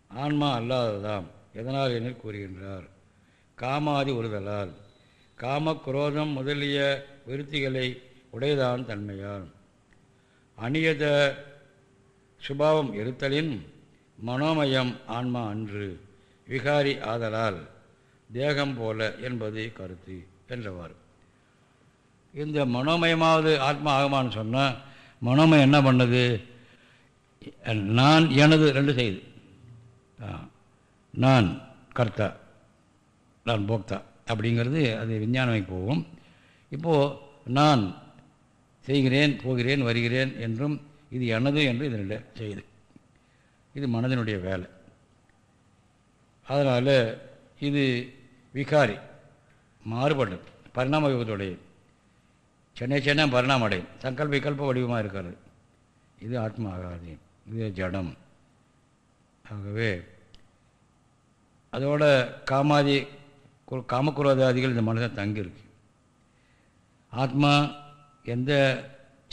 ஆன்மா அல்லாததாம். எதனால் என கூறுகின்றார். காமாதி உறுதலால். காம குரோதம் முதலிய விருத்திகளை உடையதான் தன்மையால். அணியத சுபாவம் இருத்தலின் மனோமயம் ஆன்மா அன்று. விகாரி ஆதலால். தேகம் போல என்பது கருத்து என்றவாறு. இந்த மனோமயமாவது ஆத்மா ஆகமான்னு சொன்னால் மனோமயம் என்ன பண்ணுது? நான் எனது ரெண்டு செய்து. நான் கர்த்தா நான் போக்தா அப்படிங்கிறது அது விஞ்ஞானமை போகும். இப்போது நான் செய்கிறேன் போகிறேன் வருகிறேன் என்றும் இது எனது என்று இதனுடைய செய்து. இது மனதினுடைய வேலை. அதனால் இது விகாரி மாறுபடும் பரிணாம யுகத்துடைய சென்னை சென்னை பரிணாம அடையும். சங்கல்ப விகல்ப வடிவமாக இருக்கிறது இது ஆத்மா ஆகாது இது ஜடம். ஆகவே அதோட காமாதி காமக்குரோதாதிகள் இந்த மனதில் தங்கியிருக்கு. ஆத்மா எந்த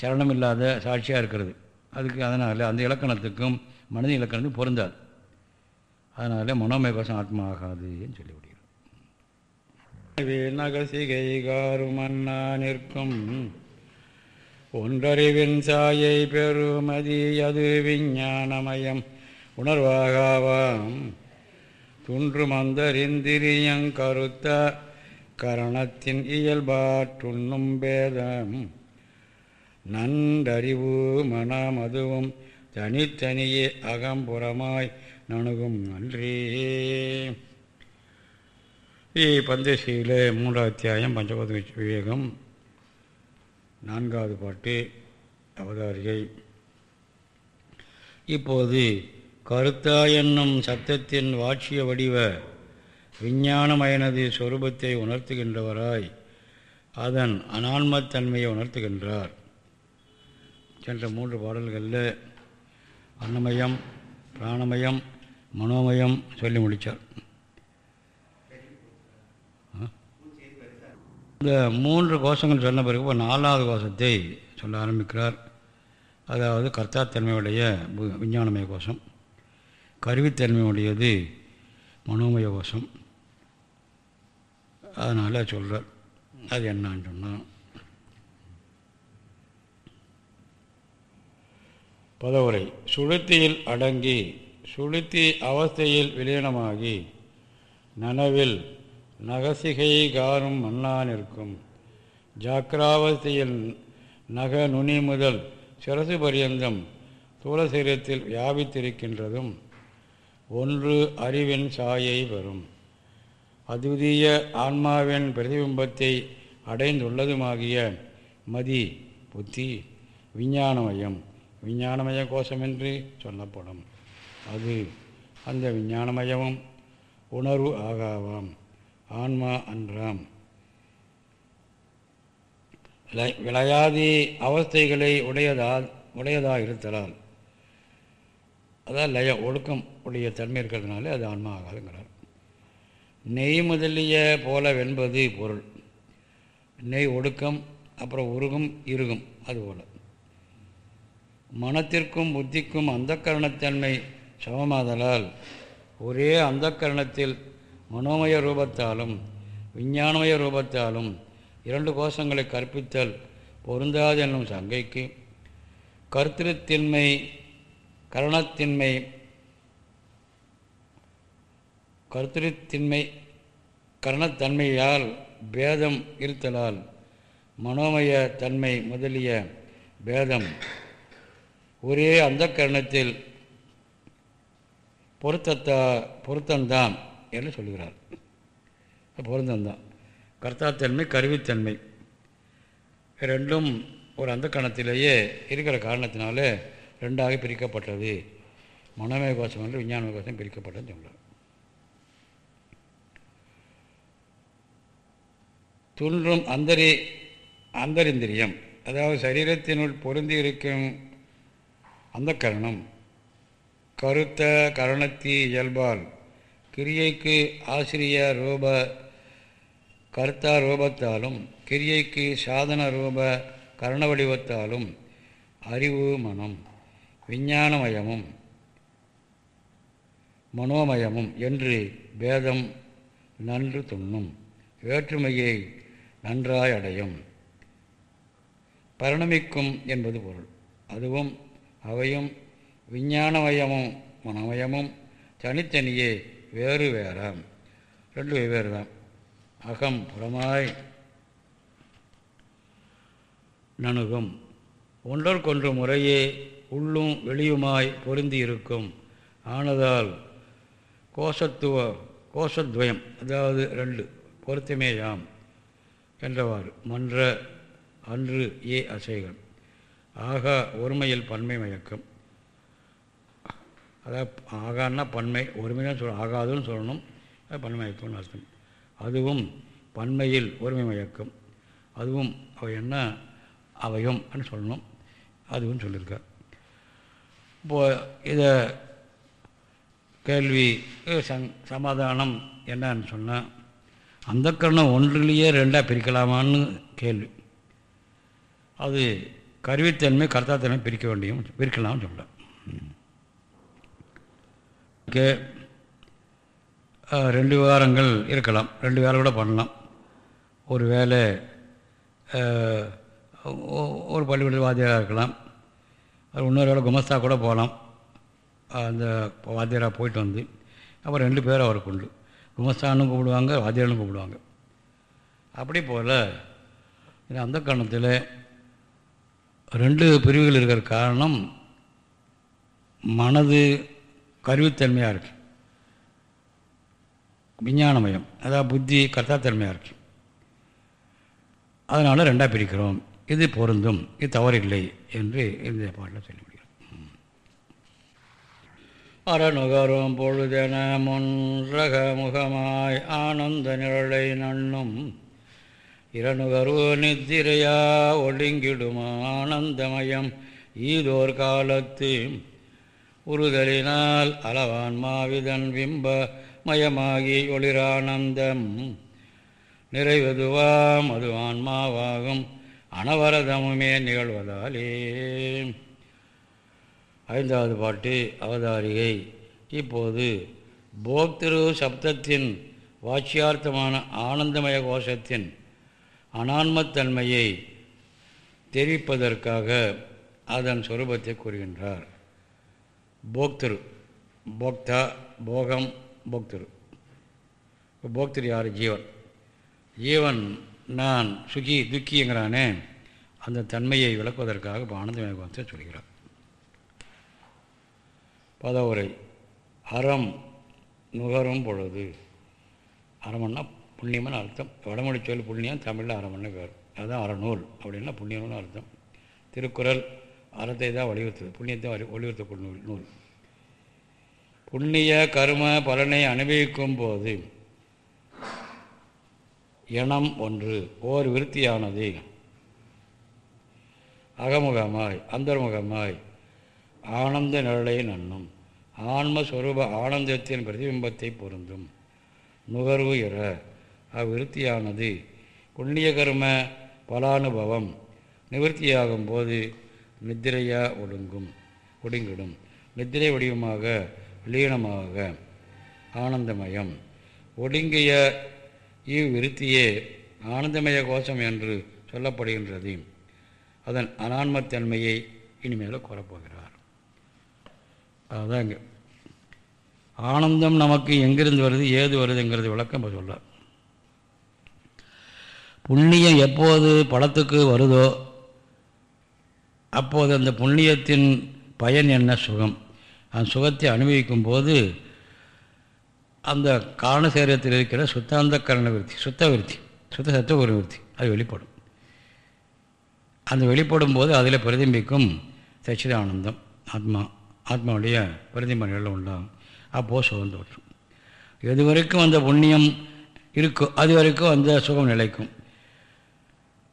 சரணம் இல்லாத சாட்சியாக இருக்கிறது. அதுக்கு அதனால் அந்த இலக்கணத்துக்கும் மனித இலக்கணத்துக்கும் பொருந்தாது. அதனால் மனோமயகோசம் ஆத்மா ஆகாதுன்னு சொல்லி நகசிகை காருமன்னா நிற்கும். ஒன்றறிவின் சாயை பெருமதி அது விஞ்ஞானமயம். உணர்வாகாவாம். துன்று மந்தரிந்திரியங் கருத்த கரணத்தின் இயல்பாற்றுண்ணும் பேதம். நன்றறிவு மனம் அதுவும் தனித்தனியே அகம்புறமாய் நணுகும் நன்றி. பந்தசீல மூன்றாவது அத்தியாயம் பஞ்சபத விவேகம் நான்காவது பாட்டு அவதாரிகை இப்போது கருத்தா என்னும் சத்தத்தின் வாட்சிய வடிவ விஞ்ஞானமயனது சொரூபத்தை உணர்த்துகின்றவராய் அதன் அனான்மத்தன்மையை உணர்த்துகின்றார். சென்ற மூன்று பாடல்களில் அன்னமயம் பிராணமயம் மனோமயம் சொல்லி முடித்தார் இந்த மூன்று கோஷங்கள் சொன்ன பிறகு இப்போ நாலாவது கோஷத்தை சொல்ல ஆரம்பிக்கிறார். அதாவது கர்த்தாத்தன்மையுடைய விஞ்ஞானமய கோஷம் கருவித்தன்மையுடையது மனோமய கோஷம். அதனால் சொல்கிறார் அது என்னான்னு சொன்னால் பதவுரை சுளுத்தியில் அடங்கி சுளுத்தி அவஸ்தையில் விலீனமாகி நனவில் நகசிகை காரும் நிற்கும். ஜக்ராவதியில் நக நுனி முதல் சிரசு பரியந்தம் தூளசீரத்தில் வியாபித்திருக்கின்றதும் ஒன்று அறிவின் சாயை பெறும். அத்விதீய ஆன்மாவின் பிரதிபிம்பத்தை அடைந்துள்ளதுமாகிய மதி புத்தி விஞ்ஞானமயம். விஞ்ஞானமய கோஷமென்று சொல்லப்படும். அது அந்த விஞ்ஞானமயமும் உணர்வு ஆகாவாம். ஆன்மா அன்றாம். விளையாதி அவஸ்தைகளை உடையதால் உடையதாக இருத்தலால் அதாவது லய ஒழுக்கம் உடைய தன்மை இருக்கிறதுனால அது ஆன்மா ஆகாதுங்கிறார். நெய் முதலிய போல வென்பது பொருள். நெய் ஒடுக்கம் அப்புறம் உருகும் இருகும் அதுபோல் மனத்திற்கும் புத்திக்கும் அந்த கரணத்தன்மை சமமாதலால் ஒரே அந்த கரணத்தில் மனோமய ரூபத்தாலும் விஞ்ஞானமய ரூபத்தாலும் இரண்டு கோஷங்களை கற்பித்தல் பொருந்தாது என்னும் சங்கைக்கு. கருத்திருத்தின்மை கரணத்தின்மை கருத்திருத்தின்மை கரணத்தன்மையால் பேதம் இருத்தலால் மனோமய தன்மை முதலிய பேதம். ஒரே அந்த கரணத்தில் பொருத்தத்தா பொருத்தந்தான் என்று சொல்கிறார். பொருந்தந்தான். கர்த்தாத்தன்மை கருவித்தன்மை ரெண்டும் ஒரு அந்த கணத்திலேயே இருக்கிற காரணத்தினால ரெண்டாக பிரிக்கப்பட்டது. மனமே கோஷம் என்று விஞ்ஞான கோஷம் பிரிக்கப்பட்டதுன்னு சொல்கிறார் துன்றும் அந்தரி அந்தரிந்திரியம் அதாவது சரீரத்தினுள் பொருந்தி இருக்கும் அந்த கரணம் கருத்த கரணத்தி இயல்பால் கிரியைக்கு ஆசிரிய ரூப கர்த்தா ரூபத்தாலும் கிரியைக்கு சாதன ரூப கரண வடிவத்தாலும் அறிவு மனம் விஞ்ஞானமயமும் மனோமயமும் என்று பேதம் நன்று துண்ணும். வேற்றுமையை நன்றாய் அடையும். பரிணமிக்கும் என்பது பொருள். அதுவும் அவையும் விஞ்ஞானமயமும் மனமயமும் தனித்தனியே வேறு வேறாம். ரெண்டு வெவ்வேறு தான் அகம் புறமாய் நணுகும். ஒன்றற்கொன்று முறையே உள்ளும் வெளியுமாய் பொருந்தி இருக்கும் ஆனதால் கோஷத்துவ கோஷத்வயம் அதாவது ரெண்டு பொருத்தமேயாம் என்றவாறு. மன்ற அன்று ஏ அசைகள். ஆகா ஒருமையில் பன்மை மயக்கம். அதாவது ஆகான்னா பன்மை ஒருமையாக சொல் ஆகாதுன்னு சொல்லணும். அது பன்மை மயக்கம்னு அர்த்தம். அதுவும் பன்மையில் ஒருமை மயக்கம். அதுவும் அவை என்ன அவையும் சொல்லணும். அதுவும் சொல்லியிருக்கார் இப்போது இதை கேள்வி சங் சமாதானம் என்னன்னு சொன்னால் அந்த கரணம் ஒன்றிலேயே ரெண்டாக பிரிக்கலாமான்னு கேள்வி. அது கருவித்தன்மை கர்த்தாத்தன்மை பிரிக்க வேண்டியும் பிரிக்கலாம்னு சொல்ல ரெண்டு விவகாரங்கள் இருக்கலாம். ரெண்டு வேலை கூட பண்ணலாம். ஒரு வேலை ஒரு பள்ளிக்கூட வாத்தியாராக இருக்கலாம். அது இன்னொரு வேலை குமஸ்தா கூட போகலாம். அந்த வாத்தியாராக போயிட்டு வந்து அப்புறம் ரெண்டு பேரும் அவருக்கு உண்டு. குமஸ்தானும் கூப்பிடுவாங்க வாத்தியாரும் கூப்பிடுவாங்க. அப்படி போல் அந்த காரணத்தில் ரெண்டு பிரிவுகள் இருக்கிற காரணம் மனது கருவித்தன்மையாக இருக்கு. விஞ்ஞானமயம் அதாவது புத்தி கர்த்தாத்தன்மையாக இருக்கு. அதனால் ரெண்டாக பிரிக்கிறோம். இது பொருந்தும் இது தவறில்லை என்று இந்த பாட்டில் சொல்லி முடியும். அறநுகரும் பொழுதென முன்றக முகமாய் ஆனந்த நிழலை நண்ணும். இரநுகரு நித்திரையா ஒடுங்கிடுமா ஆனந்தமயம். ஈதோர் காலத்து உறுதலினால் அளவான் மாவிதன் பிம்ப மயமாகி ஒளிரானந்தம். நிறைவதுவாம் அது ஆன்மாவாகும் அனவரதமுமே நிகழ்வதாலே. ஐந்தாவது பாட்டு அவதாரிகை. இப்போது போக்திரு சப்தத்தின் வாட்சியார்த்தமான ஆனந்தமய கோஷத்தின் அனான்மத்தன்மையை தெரிவிப்பதற்காக அதன் சொரூபத்தை கூறுகின்றார். போக்திரு. போக்தா போகம் போக்திரு. இப்போ போக்திரு யார்? ஜீவன். ஜீவன் நான் சுகி துக்கிங்கிறானே அந்த தன்மையை விளக்குவதற்காக இப்போ ஆனந்த சொல்கிறார். பதவுரை. அறம் நுகரும் பொழுது. அறமன்னா புண்ணியம்னு அர்த்தம். வடமொழி சொல் புண்ணியம் தமிழில் அறமன்னு பேர். அதுதான் அறநூல் அப்படின்னா புண்ணியம்னு அர்த்தம். திருக்குறள் அறத்தை தான் வலியுறுத்துது. புண்ணியத்தை வலி வலியுறுத்தக்கூடிய நூல் நூல். புண்ணிய கரும பலனை அனுபவிக்கும் போது இனம் ஒன்று ஓர் விருத்தியானது. அகமுகமாய் அந்தர்முகமாய் ஆனந்த நிழலை நன்னும் ஆன்மஸ்வரூப ஆனந்தத்தின் பிரதிபிம்பத்தை பொருந்தும். நுகர்வு இற அவ்விருத்தியானது. புண்ணிய கர்ம பலானுபவம். நிவர்த்தியாகும் போது நித்திரையா ஒடுங்கும் ஒடுங்கிடும். நித்திரை வடிவமாக லீனமாக ஆனந்தமயம். ஒடுங்கிய இவ்விருத்தியே ஆனந்தமய கோஷம் என்று சொல்லப்படுகின்றது. அதன் அனான்மத்தன்மையை இனிமேல் கூறப்போகிறார். அதுதான் இங்கே ஆனந்தம் நமக்கு எங்கிருந்து வருது ஏது வருதுங்கிறது விளக்கம் இப்போ சொல்கிறார் புண்ணியம் எப்போது படத்துக்கு வருதோ அப்போது அந்த புண்ணியத்தின் பயன் என்ன சுகம்? அந்த சுகத்தை அனுபவிக்கும் போது அந்த காரணசேரத்தில் இருக்கிற சுத்தாந்த கரண விருத்தி சுத்த விருத்தி சுத்த சத்துவ விருத்தி அது வெளிப்படும். அந்த வெளிப்படும் போது அதில் பிரதிபிக்கும் சச்சிதானந்தம் ஆத்மா ஆத்மாவுடைய பிரதிபலிகள் உண்டாகும். அப்போது சுகம் தோற்றும் எது வரைக்கும் அந்த புண்ணியம் இருக்கும் அது வரைக்கும் அந்த சுகம் நிலைக்கும்.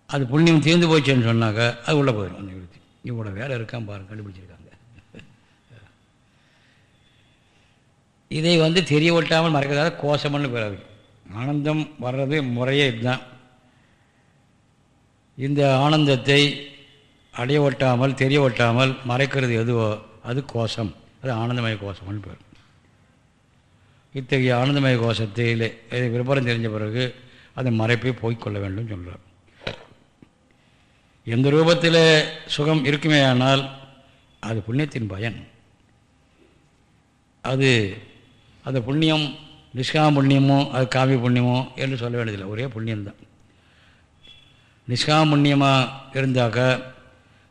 அது புண்ணியம் தீர்ந்து போச்சுன்னு சொன்னாக்க அது உள்ளே போயிடும் அந்த விருத்தி. இவங்களோட வேலை இருக்கான் பாருங்க கண்டுபிடிச்சிருக்காங்க. இதை வந்து தெரிய ஒட்டாமல் மறைக்கிறதால கோஷம்னு பிறகு ஆனந்தம் வர்றது முறையே இதுதான். இந்த ஆனந்தத்தை அடைய ஒட்டாமல் தெரிய ஒட்டாமல் மறைக்கிறது எதுவோ அது கோஷம். அது ஆனந்தமய கோஷம்னு பேர். இத்தகைய ஆனந்தமய கோஷத்தில் விபரம் தெரிஞ்ச பிறகு அந்த மறைப்பை போய்க்கொள்ள வேண்டும் சொல்கிறார் எந்த ரூபத்தில் சுகம் இருக்குமே ஆனால் அது புண்ணியத்தின் பயன். அது அந்த புண்ணியம் நிஷ்காம புண்ணியமோ அது காமி புண்ணியமோ என்று சொல்ல வேண்டியதில்லை. ஒரே புண்ணியம்தான். நிஷ்காம புண்ணியமாக இருந்தாக்கா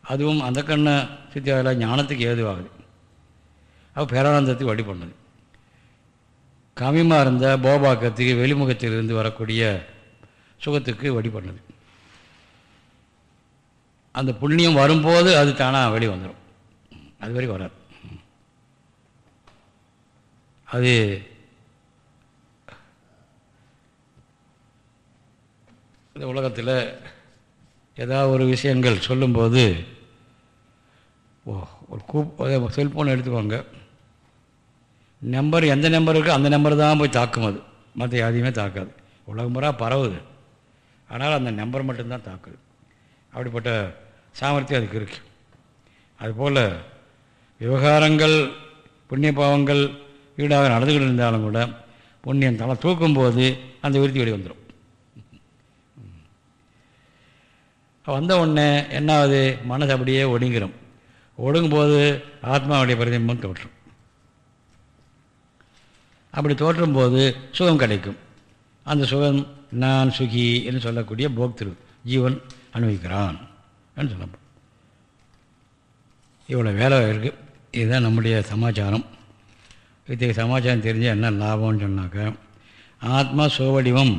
அதுவும் அந்த கண்ணை சித்தியாவில் ஞானத்துக்கு ஏதுவாகுது. அப்போ பேரானந்தத்துக்கு வழி பண்ணுது. காமியமாக இருந்தால் போபாக்கத்துக்கு வெளிமுகத்திலிருந்து வரக்கூடிய சுகத்துக்கு வழி பண்ணுது. அந்த புண்ணியம் வரும்போது அது தானாக வெளியே வந்துடும் அது வரைக்கும் வராது. அது இந்த உலகத்தில் ஏதாவது ஒரு விஷயங்கள் சொல்லும்போது ஓ ஒரு கூப் செல்ஃபோன் எடுத்துக்கோங்க. நம்பர் எந்த நம்பர் இருக்கோ அந்த நம்பர் தான் போய் தாக்கும் அது. மற்ற யாரையுமே தாக்காது. உலகம் முறை பரவுது. ஆனால் அந்த நம்பர் மட்டும்தான் தாக்குது. அப்படிப்பட்ட சாமர்த்தியம் அதுக்கு இருக்குது அதுபோல் விவகாரங்கள் புண்ணிய பாவங்கள் ஈடாக நடந்துக்கிட்டு இருந்தாலும் கூட புண்ணியம் தலை தூக்கும்போது அந்த விருத்தி வெளி வந்துடும் வந்த உடனே என்னாவது மனசு அப்படியே ஒடுங்கிடும் ஒடுங்கும்போது ஆத்மாவுடைய பிரதிபம் தோற்றும். அப்படி தோற்றும் போது சுகம் கிடைக்கும். அந்த சுகம் நான் சுகி என்று சொல்லக்கூடிய போக்திரு ஜீவன் அனுபவிக்கிறான் என்று சொல்லப்படும். இவ்வளோ வேலை இருக்குது இதுதான் நம்முடைய சமாச்சாரம். இத்தகைய சமாச்சாரம் தெரிஞ்சால் என்ன லாபம்னு சொன்னாக்க ஆத்மா சுவடிவம்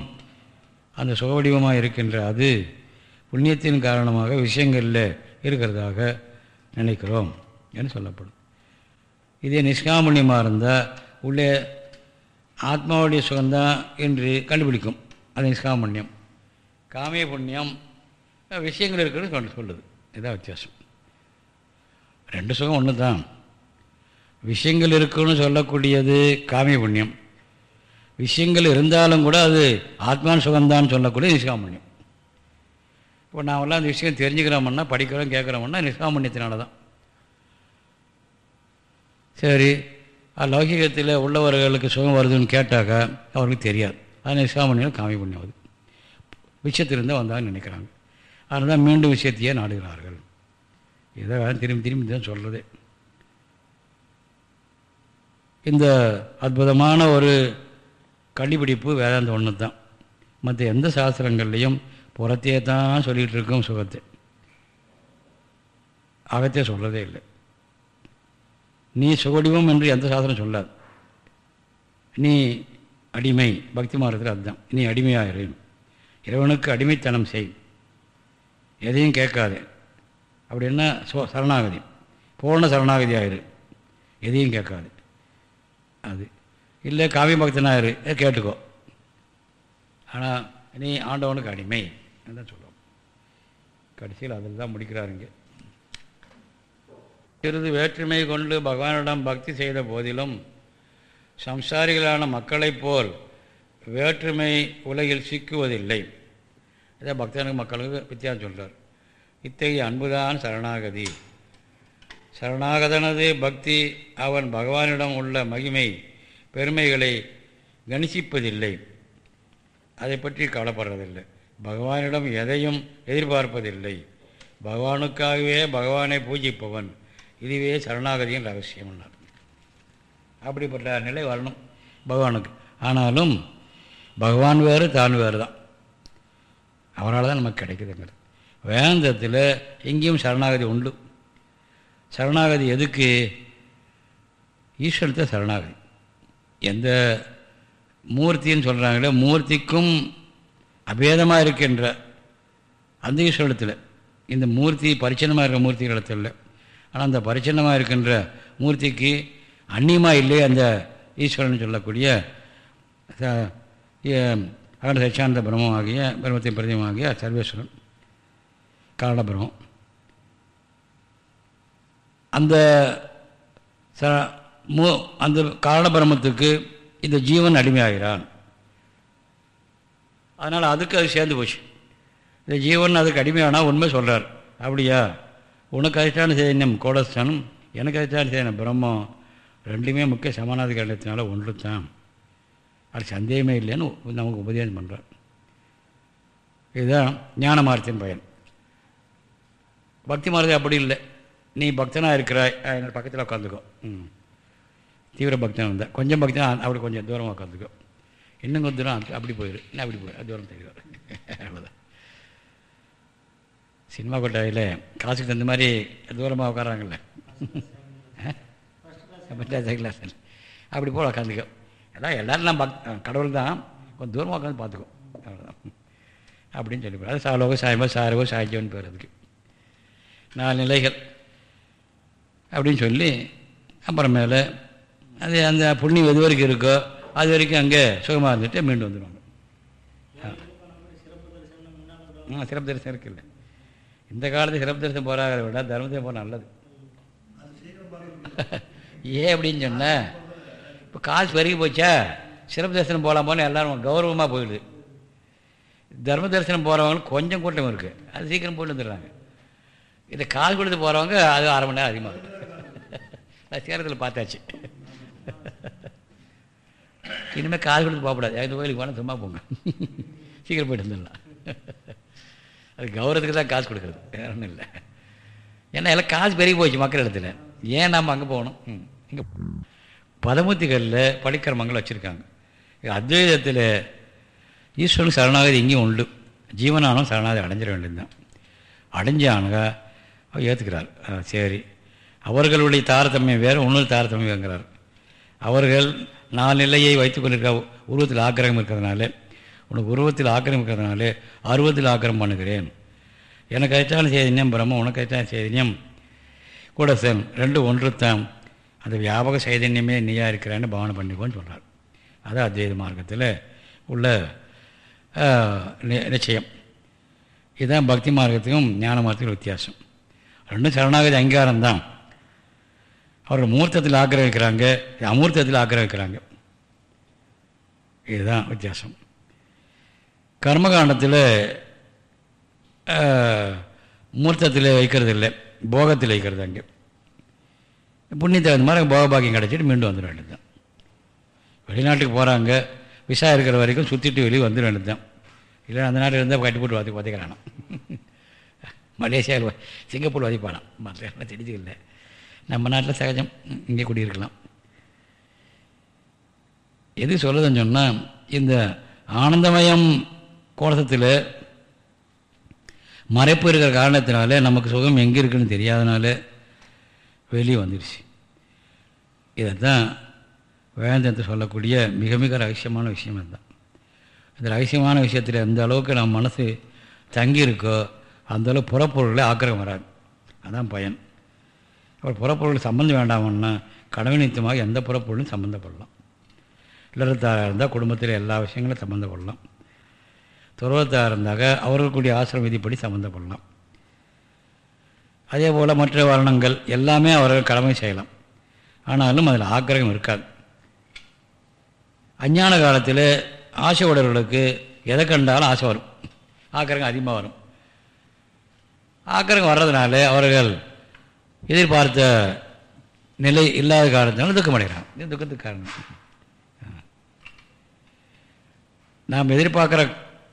அந்த சுவடிவமாக இருக்கின்ற அது புண்ணியத்தின் காரணமாக விஷயங்களில் இருக்கிறதாக நினைக்கிறோம் என்று சொல்லப்படும். இதே நிஷ்காமணியமாக இருந்தால் உள்ளே ஆத்மாவுடைய சுகம்தான் என்று கண்டுபிடிக்கும். அது நிஷ்காமண்யம். காமிய புண்ணியம் விஷயங்கள் இருக்கிறது சொல்லுது. இதான் வித்தியாசம். ரெண்டு சுகம் ஒன்று தான் விஷயங்கள் இருக்குன்னு சொல்லக்கூடியது காமிய புண்ணியம் விஷயங்கள் இருந்தாலும் கூட அது ஆத்மான் சுகம்தான் சொல்லக்கூடிய நிஷ்காமண்யம் இப்போ நாமெல்லாம் அந்த விஷயம் தெரிஞ்சுக்கிறோம்னா படிக்கிறோம் கேட்குறோம்னா நிஷ்காமண்யத்தினால தான் சரி லௌகிகத்தில் உள்ளவர்களுக்கு சுகம் வருதுன்னு கேட்டாக்கா அவர்களுக்கு தெரியாது. அது நிஷ்காமண்யம் காமி புண்ணியம் அது. விஷயத்திலிருந்து வந்தாங்கன்னு நினைக்கிறாங்க. அதனால் மீண்டும் விஷயத்தையே நாடுகிறார்கள். இதை திரும்பி திரும்பி தான் சொல்கிறது இந்த அற்புதமான ஒரு கண்டுபிடிப்பு வேதாந்த ஒன்று தான் மற்ற எந்த சாஸ்திரங்கள்லேயும் புறத்தையே தான் சொல்லிகிட்டு இருக்கோம் சுகத்தை. அகத்தே சொல்கிறதே இல்லை. நீ சுகடிவம் என்று எந்த சாஸ்திரம் சொல்லாது. நீ அடிமை பக்தி மார்க்கத்தில் அதுதான். நீ அடிமையாகிறேன் இறைவனுக்கு அடிமைத்தனம் செய். எதையும் கேட்காது. அப்படின்னா சோ சரணாகதி. பூர்ண சரணாகதி ஆயிரு. எதையும் கேட்காது. அது. இல்லை காவிய பக்தனாயிரு கேட்டுக்கோ. ஆனால் நீ ஆண்டவனுக்கு அடிமை. தான் சொல்லுவோம் கடைசியில் அதில் தான் முடிக்கிறாருங்க சிறிது வேற்றுமை கொண்டு பகவானிடம் பக்தி செய்த போதிலும் சம்சாரிகளான மக்களைப் போல் வேற்றுமை உலகில் சிக்குவதில்லை. இதை பக்தனுக்கு மக்களுக்கு வித்தியாசம் சொல்கிறார் இத்தகைய அன்புதான் சரணாகதி. சரணாகதனது பக்தி அவன் பகவானிடம் உள்ள மகிமை பெருமைகளை கணிசிப்பதில்லை. அதை பற்றி கவலைப்படுறதில்லை. பகவானிடம் எதையும் எதிர்பார்ப்பதில்லை. பகவானுக்காகவே பகவானை பூஜிப்பவன். இதுவே சரணாகதியின் ரகசியம்னார் அப்படிப்பட்ட நிலை வரணும் பகவானுக்கு. ஆனாலும் பகவான் வேறு தான் வேறு தான். அவரால் தான் நமக்கு கிடைக்குதுங்கிறது. வேந்தத்தில் எங்கேயும் சரணாகதி உண்டு. சரணாகதி எதுக்கு? ஈஸ்வரத்தை சரணாகதி. எந்த மூர்த்தின்னு சொல்கிறாங்களே மூர்த்திக்கும் அபேதமாக இருக்கின்ற அந்த ஈஸ்வரத்தில் இந்த மூர்த்தி பரிச்சனமாக இருக்கிற மூர்த்திகளத்தில் ஆனால் அந்த பரிச்சனமாக இருக்கின்ற மூர்த்திக்கு அந்நியமாக இல்லையே அந்த ஈஸ்வரன் சொல்லக்கூடிய அகண்ட சச்சானந்த பிரம்மமாகிய பிரம்மத்தின் பிரதிமாகிய சர்வேஸ்வரன் காரண பிரம்மம் அந்த ச மு அந்த காரண பிரம்மத்துக்கு இந்த ஜீவன் அடிமையாகிறான். அதனால் அதுக்கு அது சேர்ந்து போச்சு. இந்த ஜீவன் அதுக்கு அடிமையானால் உண்மை சொல்கிறார் அப்படியா? உனக்கு அதிஷ்டான சைதன்யம் கோடஸ்தானம் எனக்கு அதிஷ்டான சைதன்யம் பிரம்மம். ரெண்டுமே முக்கிய சமானாதிகாரத்தினால ஒன்று தான் அது சந்தேகமே இல்லைன்னு நமக்கு உபதேசம் பண்ணுறார் இதுதான் ஞான மார்த்தின் பயன். பக்தி மார்த்தி அப்படி இல்லை. நீ பக்தனாக இருக்கிறாய். என்னோட பக்கத்தில் உட்காந்துக்கோ. ம். தீவிர பக்தனாக இருந்தால் கொஞ்சம் பக்தனாக அப்படி கொஞ்சம் தூரமாக உட்காந்துக்கோ. இன்னும் கொஞ்சம் தூரம் அப்படி போயிடு இன்னும் அப்படி போயிடும் தூரம் தெரியும் [LAUGHS] அவ்வளோதான் சினிமா கொட்டாயில் காசுக்கு தகுந்த மாதிரி தூரமாக உட்காராங்கல்ல கிளாஸ் [LAUGHS] அப்படி போல் உட்காந்துக்கோ. அதான் எல்லோரும் நான் பக் கடவுள் தான் கொஞ்சம் தூரமாக உட்காந்து பார்த்துக்கோ. அவ்வளோதான் அப்படின்னு சொல்லி அது சாலோக சாயமோ சாரவோ சாய்ஜோன்னு பேர் அதுக்கு. நாலு நிலைகள். அப்படின்னு சொல்லி அப்புறமேல அது அந்த புண்ணியம் எது வரைக்கும் இருக்கோ அது வரைக்கும் அங்கே சுகமாக இருந்துட்டு மீண்டும் வந்துடுவாங்க ஆ சிறப்பு தரிசனம் இருக்குல்ல இந்த காலத்து சிறப்பு தரிசனம் போகிறாங்க விட தர்மத்தையும் போக நல்லது. [LAUGHS] ஏன் அப்படின்னு சொன்னால் காசு பெருகி போச்சா? சிறப்பு தரிசனம் போகலாம் போனால் எல்லோரும் கௌரவமாக போயிடுது. தர்ம தரிசனம் போகிறவங்களுக்கு கொஞ்சம் கூட்டம் இருக்குது அது சீக்கிரம் போயிட்டு வந்துடுறாங்க. இதை காசு கொடுத்து போகிறவங்க அது அரை மணி நேரம் அதிகமாகுது. நான் சேரத்தில் பார்த்தாச்சு. இனிமேல் காசு கொடுத்து போகக்கூடாது. ஐந்து கோயிலுக்கு போனால் சும்மா போங்க. சீக்கிரம் போயிட்டு வந்துடலாம். அது கௌரவத்துக்கு தான் காசு கொடுக்குறது. வேற ஒன்றும் இல்லை. ஏன்னா எல்லாம் காசு பெருகி போச்சு மக்கள் இடத்துல ஏன் நாம் அங்கே போகணும்? இங்கே பதமுத்திகளில் பழிக்கிரமங்கள் வச்சுருக்காங்க. அத்வைதத்தில் ஈஸ்வரன் சரணாகதி இங்கேயும் உண்டு. ஜீவனானும் சரணாகதி அடைஞ்சிட வேண்டியதுதான். அடைஞ்சானுங்க அவர் ஏற்றுக்கிறார் சரி. அவர்களுடைய தாரதமியம் வேறு இன்னொரு தாரதமியங்கிறார். அவர்கள் நாலு நிலையை வைத்து கொண்டிருக்க உருவத்தில் ஆக்கிரகம் இருக்கிறதுனால உனக்கு உருவத்தில் ஆக்கிரகம் இருக்கிறதுனால அருவத்தில் ஆக்கிரகம் பண்ணுகிறேன். எனக்கு அச்சான சேதன்யம் பிரம்ம உனக்கு அச்சான சேதன்யம். கூட சேன் ரெண்டு ஒன்று தான் அந்த வியாபக சைதன்யமே நீயா இருக்கிறான்னு பாவனை பண்ணிக்கோன்னு சொல்கிறார் அதான் அத்வைத மார்க்கத்தில் உள்ள நிச்சயம். இதுதான் பக்தி மார்க்கத்துக்கும் ஞான மார்க்கத்துக்கும் வித்தியாசம். ரெண்டும் சரணாகதி அங்கீகாரம் தான். அவர்கள் மூர்த்தத்தில் ஆக்கிரமிக்கிறாங்க அமூர்த்தத்தில் ஆக்கிரமிக்கிறாங்க இதுதான் வித்தியாசம். கர்மகாண்டத்தில் மூர்த்தத்தில் வைக்கிறது இல்லை போகத்தில் வைக்கிறது அங்கே. புண்ணியத்தை அந்த மாதிரி போகபாக்கியம் கிடச்சிட்டு மீண்டும் வந்துட வேண்டியது தான் வெளிநாட்டுக்கு போகிறாங்க விசா இருக்கிற வரைக்கும் சுற்றிட்டு வெளியே வந்துட வேண்டியது தான் இல்லை அந்த நாட்டில் இருந்தால் கட்டி போட்டு வதி வதைக்கிறானா மலேசியாவில் சிங்கப்பூர் வதிப்பானான் மற்ற தெரிஞ்சு இல்லை நம்ம நாட்டில் சகஜம். இங்கே குடியிருக்கலாம். எது சொல்லுதுன்னு சொன்னால் இந்த ஆனந்தமயம் கோலத்தில் மறைப்பு இருக்கிற காரணத்தினால நமக்கு சுகம் எங்கே இருக்குன்னு தெரியாதனால வெளியே வந்துடுச்சு இதைத்தான் வேந்தத்தை சொல்லக்கூடிய மிக மிக ரகசியமான விஷயம் இதுதான் இந்த ரகசியமான விஷயத்தில் எந்த அளவுக்கு நம்ம மனசு தங்கி இருக்கோ அந்தளவு புறப்பொருளே ஆக்கிரகம் வராது. அதுதான் பயன். அப்புறம் புறப்பொருள் சம்மந்தம் வேண்டாமன்னா கடமை எந்த புறப்பொருளும் சம்மந்தப்படலாம் இல்லறத்தாராக இருந்தால் குடும்பத்தில் எல்லா விஷயங்களும் சம்மந்தப்படலாம் துறவத்தாக இருந்தாக அவர்களுக்குரிய ஆசிரம விதிப்படி சம்மந்தப்படலாம் அதே போல் மற்ற வர்ணங்கள் எல்லாமே அவர்கள் கடமை செய்யலாம். ஆனாலும் அதில் ஆக்கிரகம் இருக்காது. அஞ்ஞான காலத்தில் ஆசை உடர்களுக்கு எதை கண்டாலும் ஆசை வரும். ஆக்கிரகம் அதிகமாக வரும். ஆக்கிரகம் வர்றதுனால அவர்கள் எதிர்பார்த்த நிலை இல்லாத காரணத்தினால துக்கம் இது துக்கத்துக்கு காரணம். நாம் எதிர்பார்க்குற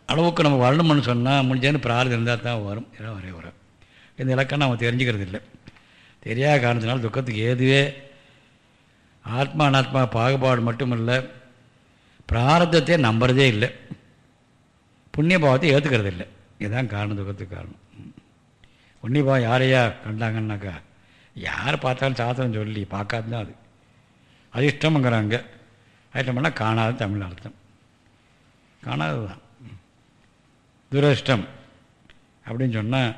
அளவுக்கு நம்ம வரணும்னு சொன்னால் முடிஞ்சேன்னு பிரார்த்தம் இருந்தால் தான் வரும். இதெல்லாம் வரைய வரும். இந்த இலக்கம் அவன் தெரிஞ்சுக்கிறது இல்லை தெரியாத காரணத்தினால துக்கத்துக்கு ஏதுவே ஆத்மா அனாத்மா பாகுபாடு மட்டும் இல்லை பிராரத்தத்தை நம்புறதே இல்லை. புண்ணியபாவத்தை ஏற்றுக்கிறது இல்லை இதுதான் காரணம் துக்கத்துக்கு காரணம். புண்ணியபாவம் யாரையா கண்டாங்கன்னாக்கா யார் பார்த்தாலும் சாத்திரம் சொல்லி பார்க்காது தான் அது. அது இஷ்டம்ங்கிறாங்க காணாது காணாத தமிழ் அர்த்தம். காணாததுதான். துரஷ்டம் அப்படின்னு சொன்னால்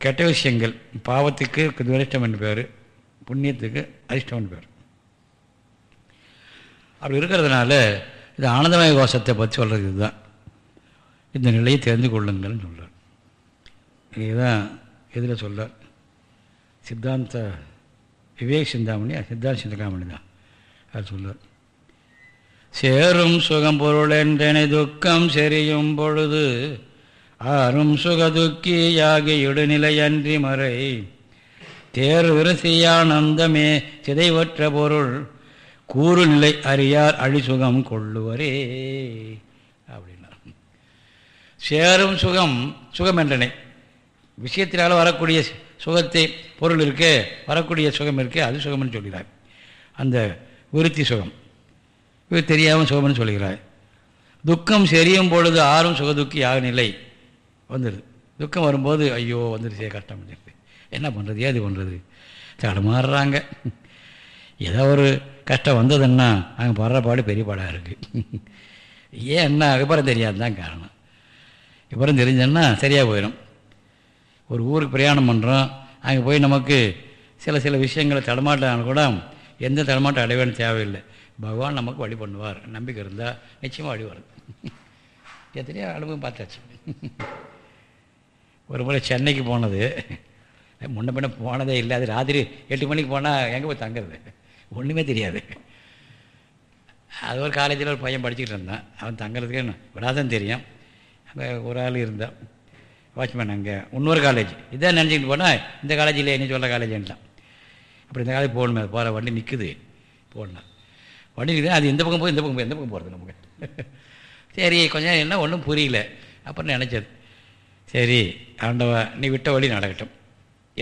கெட்ட விஷயங்கள் பாவத்துக்கு துரஷ்டம் என்று பேர் புண்ணியத்துக்கு அதிர்ஷ்டம் பேர். அப்படி இருக்கிறதுனால இது ஆனந்தமய கோஷத்தை பற்றி சொல்கிறது இதுதான். இந்த நிலையை தெரிந்து கொள்ளுங்கள்னு சொல்கிறார் இதுதான் இதில் சொல்கிறார் சித்தாந்த விவேக் சிந்தாமணி சித்தாந்த சிந்தகாமணி தான். அது சொல்கிறார் சேரும் சுகம் பொருள் என்றனை துக்கம் செறியும் பொழுது ஆறும் சுகதுக்கியாக இடுநிலையன்றி மறை. தேர் விரசியானந்தமே சிதைவற்ற பொருள். கூறுநிலை அறியார் அழிசுகம் கொள்ளுவரே. அப்படின்னா சேரும் சுகம் சுகம் என்றனை. விஷயத்தினால் வரக்கூடிய சுகத்தை பொருள் இருக்கு வரக்கூடிய சுகம் இருக்கு அது சுகம்னு சொல்கிறார். அந்த விருத்தி சுகம். இது தெரியாமல் சுகம்னு சொல்கிறார். துக்கம் செரியும் பொழுது ஆறும் சுகதுக்கி ஆக நிலை. வந்துடுது. துக்கம் வரும்போது ஐயோ வந்துடுச்சே கஷ்டம் என்ன பண்ணுறது ஏது பண்ணுறது தடுமாறுறாங்க ஏதோ ஒரு கஷ்டம் வந்ததுன்னா அங்கே படுற பாடு பெரிய பாடாக இருக்குது ஏன் என்ன? விபரம் தெரியாது தான் காரணம். விபரம் தெரிஞ்சோன்னா சரியாக போயிடும் ஒரு ஊருக்கு பிரயாணம் பண்ணுறோம் அங்கே போய் நமக்கு சில சில விஷயங்களை தடமாட்டான கூட எந்த தடமாட்டம் அடைவேன்னு தேவையில்லை. பகவான் நமக்கு வழி பண்ணுவார். நம்பிக்கை இருந்தால் நிச்சயமாக வழி வரும். எத்தனையோ அனுபவம் பார்த்தாச்சு. ஒரு முறை சென்னைக்கு போனது. முன்ன பின்ன போனதே இல்லை. அது ராத்திரி எட்டு மணிக்கு போனால் எங்கே போய் தங்குறது? ஒன்றுமே தெரியாது. அது ஒரு காலேஜில் ஒரு பையன் படிச்சுக்கிட்டு இருந்தான். அவன் தங்குறதுக்கு விடாதான் தெரியும். அங்கே ஒரு ஆள் இருந்தான். வாட்ச்மேன் அங்கே. இன்னொரு காலேஜ் இதான் நினச்சிக்கிட்டு போனால் இந்த காலேஜில் என்ன சொல்கிற காலேஜ்லாம் அப்படி இந்த காலேஜ் போகணுமே. போகிற வண்டி நிற்குது போடணும் வண்டி நிற்குது அது இந்த பக்கம் போய் இந்த பக்கம் போய் எந்த பக்கம் போகிறது நமக்கு. சரி கொஞ்சம் என்ன? ஒன்றும் புரியல. அப்புறம் நினச்சது. சரி ஆண்டவ நீ விட்ட வழி நடக்கட்டும்.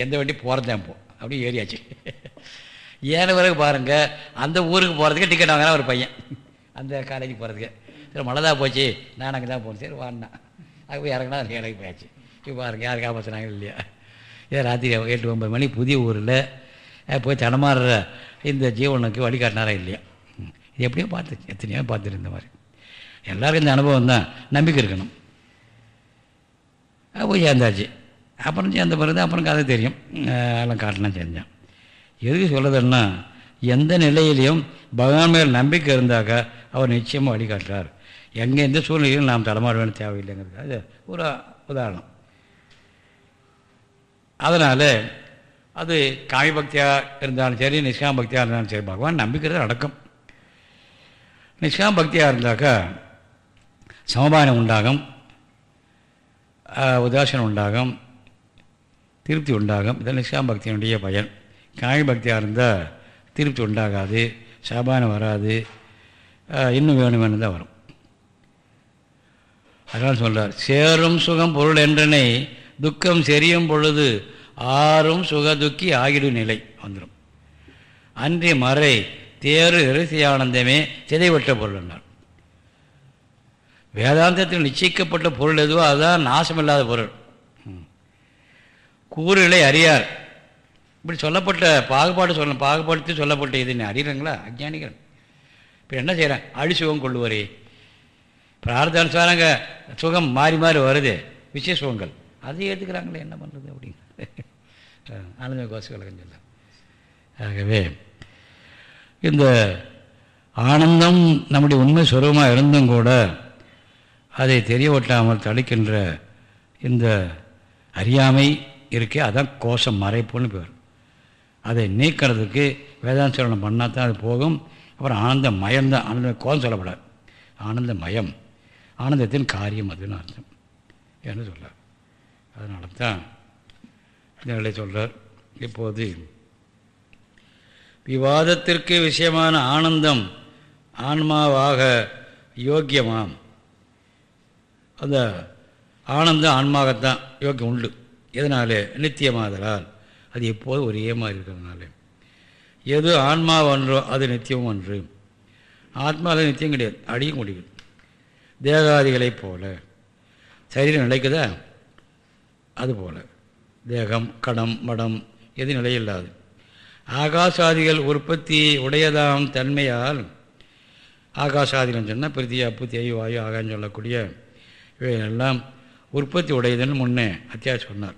எந்த வண்டி போகிறதான் போ. அப்படி ஏறியாச்சு. ஏன பிறகு பாருங்கள் அந்த ஊருக்கு போகிறதுக்கு டிக்கெட் வாங்கினா ஒரு பையன். அந்த காலேஜுக்கு போகிறதுக்கு சரி மழை தான் போச்சு. நான் அங்கே தான் போகணும் சரி வாங்கினா அங்கே போய் இறங்கினா அது எனக்கு போயாச்சு. இப்போ பாருங்கள் யாருக்கு ஆபத்துனாங்க இல்லையா? இதை ராத்திரி எட்டு ஒம்பது மணி. புதிய ஊரில் போய் தடமாறுற இந்த ஜீவனுக்கு வழிகாட்டினாரா இல்லையா? இது எப்படியோ பார்த்து எத்தனையோ பார்த்துட்டு இந்த மாதிரி. எல்லாருக்கும் இந்த அனுபவம் தான். நம்பிக்கை இருக்கணும். போய் சேர்ந்தாச்சு. அப்புறம் சேர்ந்த பிறகு அப்புறம் கதை தெரியும். எல்லாம் காட்டலாம் செஞ்சான் எதுக்கு சொல்லுதுன்னா எந்த நிலையிலையும் பகவான் மேல் நம்பிக்கை இருந்தாக்கா அவர் நிச்சயமாக வழிகாட்டுறார். எங்கே எந்த சூழ்நிலையிலும் நாம் தடமாட வேணும் தேவையில்லைங்கிறது. அது ஒரு உதாரணம். அதனால் அது காமி பக்தியாக இருந்தாலும் சரி நிஷ்காம பக்தியாக இருந்தாலும் சரி பகவான் நம்பிக்கை நடக்கும் நிஷ்காம பக்தியாக இருந்தாக்கா சமபானம் உண்டாகும். உதாசனம் உண்டாகும் திருப்தி உண்டாகும். இதெல்லாம் நிஷ்காம பக்தியினுடைய பயன். காமி பக்தியாக இருந்தால் திருப்தி உண்டாகாது சாபானம் வராது இன்னும் வேணுமென்னு தான் வரும். அதனால் சொல்கிறார் சேரும் சுகம் பொருள் என்றனை துக்கம் செரியும் பொழுது ஆறும் சுக துக்கி ஆகிடும் நிலை வந்துடும் அன்றி மறை தேறு ஆனந்தமே சிதைவற்ற பொருள் என்றார். வேதாந்தத்தில் நிச்சயிக்கப்பட்ட பொருள் எதுவோ அதுதான் நாசமில்லாத பொருள். கூறுகளை அறியார். இப்படி சொல்லப்பட்ட பாகுபாடு சொல்ல பாகுபாடுத்து சொல்லப்பட்ட இது அறிகிறங்களா அஜானிகள். இப்போ என்ன செய்கிறேன் அழிசுகம் கொள்ளுவரே. பிரார்த்தானுசாரங்க சுகம் மாறி மாறி வருது. விஷய சுகங்கள். அதை ஏற்றுக்கிறாங்களே என்ன பண்ணுறது அப்படிங்கிற ஆனந்த கோஷம் சொல்ல ஆகவே இந்த ஆனந்தம் நம்முடைய உண்மை சுரூபமாக இருந்தும் கூட அதை தெரிய ஒட்டாமல் தடுக்கின்ற இந்த அறியாமை இருக்கே அதான் கோஷம் மறைப்புன்னு பேர். அதை நீக்கிறதுக்கு வேதாந்த சரணம் பண்ணால் தான் அது போகும். அப்புறம் ஆனந்த மயம்தான் ஆனந்த கோஷம் சொல்லப்படாது. ஆனந்த மயம் ஆனந்தத்தின் காரியம் அதுன்னு அர்த்தம் என்று சொல்கிறார் அதனால தான் இந்த நிலை சொல்கிறார் இப்போது விவாதத்திற்கு விஷயமான ஆனந்தம் ஆன்மாவாக யோக்கியமாம். அந்த ஆனந்தம் ஆன்மாகத்தான் யோக்கியம் உண்டு. எதனாலே? நித்தியமாதலால். அது எப்போதும் ஒரே மாதிரி இருக்கிறதுனால. எது ஆன்மாவன்றோ அது நித்தியமும் ஒன்று ஆத்மாவில் நித்தியம் கிடையாது. அடியும் முடியும் தேகாதிகளைப் போல. சரீரம் நிலைக்குதா? அதுபோல் தேகம் கடம் மடம் எது நிலையில்லாது. ஆகாசாதிகள் உற்பத்தி உடையதாம் தன்மையால் ஆகாசாதிகள்னு சொன்னால் பிரித்தி அப்பு தேய் வாயு ஆகான்னு சொல்லக்கூடிய இவையெல்லாம் உற்பத்தி உடையதுன்னு முன்னே அத்தியாசம் சொன்னார்.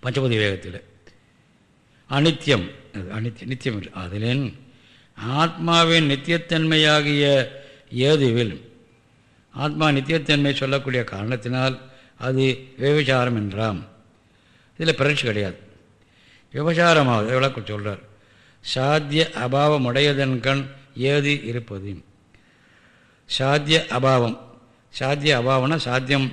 பஞ்சபதி வேகத்தில் அனித்தியம் அது அனித்தியம் நித்தியம் இல்லை. அதிலேன் ஆத்மாவின் நித்தியத்தன்மையாகிய ஏதுவில் ஆத்மா நித்தியத்தன்மை சொல்லக்கூடிய காரணத்தினால் அது விபச்சாரம் என்றாம். இதில் பிறழ்ச்சி கிடையாது. விபச்சாரமாக விளக்கம் சொல்கிறார் சாத்திய அபாவம் உடையதன் கண் ஏது இருப்பது? சாத்திய அபாவம் சாத்திய அபாவம்னா சாத்தியம்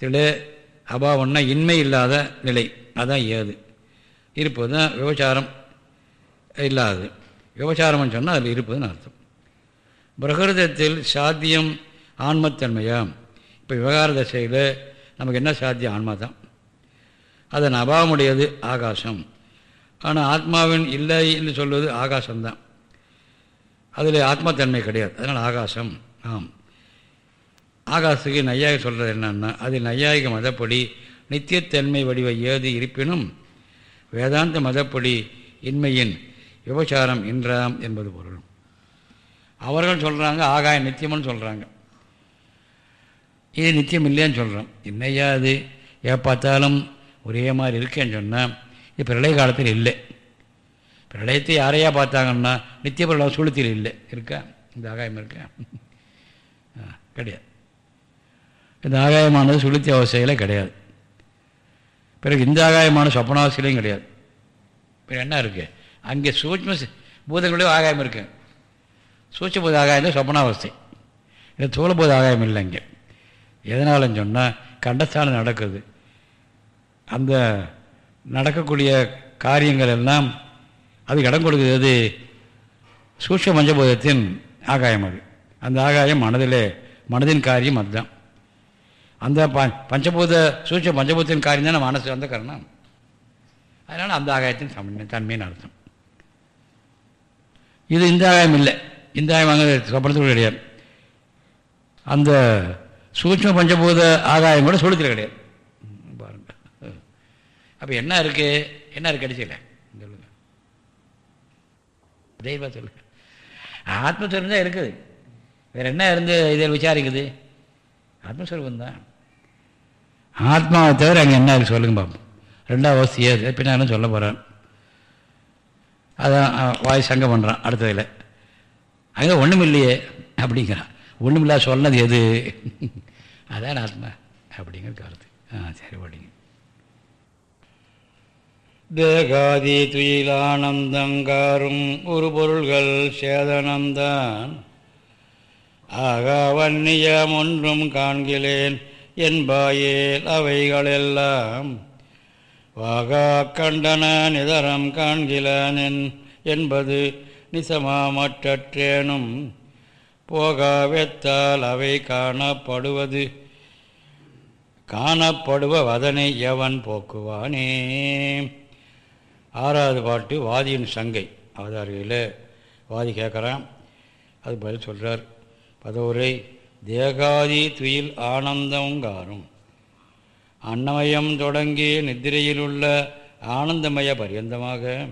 திலே அபாவம்னா இன்மை இல்லாத நிலை. அதுதான் ஏது. இருப்பது தான் விபச்சாரம் இல்லாதது விபச்சாரம்னு சொன்னால் அதில் இருப்பதுன்னு அர்த்தம். பிரகிருதத்தில் சாத்தியம் ஆன்மத்தன்மையாக இப்போ விவகார தசையில் நமக்கு என்ன சாத்தியம்? ஆன்மா தான். அதன் அபாவமுடையது ஆகாசம். ஆனால் ஆத்மாவின் இல்லை என்று சொல்வது ஆகாசம்தான். அதில் ஆத்மத்தன்மை கிடையாது. அதனால் ஆகாசம். ஆம். ஆகாசுக்கு நையாயிக சொல்கிறது என்னன்னா அது நையாயிக மதப்படி நித்தியத்தன்மை வடிவ ஏது இருப்பினும் வேதாந்த மதப்படி இன்மையின் விபச்சாரம் இன்றாம் என்பது பொருள் அவர்கள் சொல்கிறாங்க ஆகாயம் நித்தியம்னு சொல்கிறாங்க இது நித்தியம் இல்லைன்னு சொல்கிறோம் என்னையா அது? ஏ பார்த்தாலும் ஒரே மாதிரி இருக்கேன்னு சொன்னால் இது பிரளய காலத்தில் இல்லை. பிரளயத்தை யாரையா பார்த்தாங்கன்னா நித்திய பிரளயம் சுளுத்தில் இல்லை. இருக்கா? இந்த ஆகாயம் இருக்கா? கிடையாது. இந்த ஆகாயமானது சுளுத்தி அவசியில் கிடையாது. பிறகு இந்த ஆகாயமான சொப்பனாவசியிலையும் கிடையாது. பிறகு என்ன இருக்குது அங்கே சூட்சம பூதங்களையும் ஆகாயம் இருக்கு. சூட்சபூத ஆகாயம் தான் சொப்பனாவஸ்தை இது தூளபூத ஆகாயம் இல்லை இங்கே. எதனாலன்னு சொன்னால் கண்டஸ்தானம் நடக்குது. அந்த நடக்கக்கூடிய காரியங்கள் எல்லாம் அதுக்கு இடம் கொடுக்குறது சூட்ச பஞ்சபூதத்தின் ஆகாயம் அது. அந்த ஆகாயம் மனதிலே மனதின் காரியம் அதுதான். அந்த ப பஞ்சபூத சூட்ச பஞ்சபூதத்தின் காரியம் தான் மனசு வந்த காரணம். அதனால் அந்த ஆகாயத்தின் சம தன்மையின் அர்த்தம். இது இந்த ஆகாயம் இல்லை. இந்த ஆகாயம் அங்கே சொப்பனத்தில் கிடையாது. அந்த சூட்ச பஞ்சபூத ஆகாயம் கூட சுழுத்தில் கிடையாது. பாருங்க. அப்போ என்ன இருக்குது என்ன இருக்குது அடிச்சல சொல்லுங்க தெய்வா சொல்லுங்க ஆத்மஸ்வரம் தான் இருக்குது. வேறு என்ன இருந்து இதில் விசாரிக்குது? ஆத்மஸ்வரூபம் தான் ஆத்மாவை தவிர அங்கே என்ன இருக்குது சொல்லுங்க பாப்போம். ரெண்டாவது அவஸ்தி ஏது பின்னாலும் சொல்ல போகிறான் அதான் வாய் சங்கம் பண்ணுறான் அடுத்ததில் அங்கே ஒன்றும் இல்லையே அப்படிங்கிறான். ஒன்றும் இல்லாத சொன்னது எது? அதான் ஆத்மா அப்படிங்கிற கருத்து. ஆ சரி ஓடிங்க. தேகாதி துயிலானந்தங்காரும் ஒரு பொருள்கள் சேதனம்தான். ஆக வன்னியம் ஒன்றும் காண்கிறேன் என்பாயேல் அவைகளெல்லாம் வாகா கண்டன நிதரம் காண்கிலான் என்பது நிசமாமற்றேனும் போகாவெத்தால் அவை காணப்படுவது காணப்படுவதனை எவன் போக்குவானே? ஆறாவது பாட்டு வாதியின் சங்கை. அவதாரியில் வாதி கேட்குறான். அது பதில் சொல்கிறார் பதவுரை தேகாதி துயில் ஆனந்தங்காரும் அன்னமயம் தொடங்கி நித்திரையில் உள்ள ஆனந்தமய பரியந்தமாக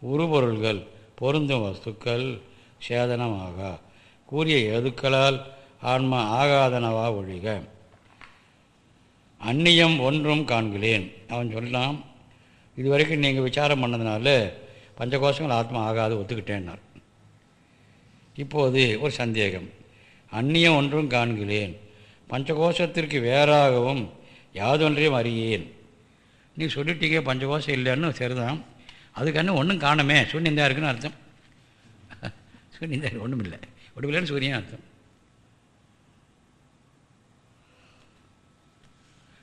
உருபொருள்கள் பொருந்தும் வஸ்துக்கள் சேதனமாக. கூறிய ஏதுக்களால் ஆன்மா ஆகாதனவா ஒழிக. அந்நியம் ஒன்றும் காண்கிறேன். அவன் சொன்னான் இது வரைக்கும் நீங்கள் விசாரம் பண்ணதுனால பஞ்சகோஷங்கள் ஆத்மா ஆகாது ஒத்துக்கிட்டேன்னார். இப்போது ஒரு சந்தேகம். அந்நியம் ஒன்றும் காண்கிறேன். பஞ்சகோஷத்திற்கு வேறாகவும் யாதொன்றையும் அறியேன். நீ சொல்லிட்டீங்க பஞ்சகோஷம் இல்லைன்னு சரிதான். அதுக்கான ஒன்றும் காணமே. சூன்யந்தா இருக்குன்னு அர்த்தம். [LAUGHS] சூன்யந்தா ஒன்றும் இல்லை. ஒன்றும் சூரியன் அர்த்தம்.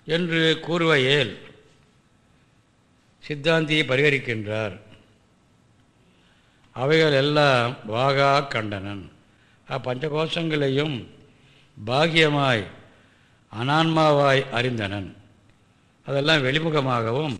என்று கூறுவையேல் சித்தாந்தியை பரிகரிக்கின்றார். அவைகள் எல்லாம் வாகா கண்டனன். அப்பஞ்சகோஷங்களையும் பாகியமாய் அனான்மாவாய் அறிந்தனன். அதெல்லாம் வெளிமுகமாகவும்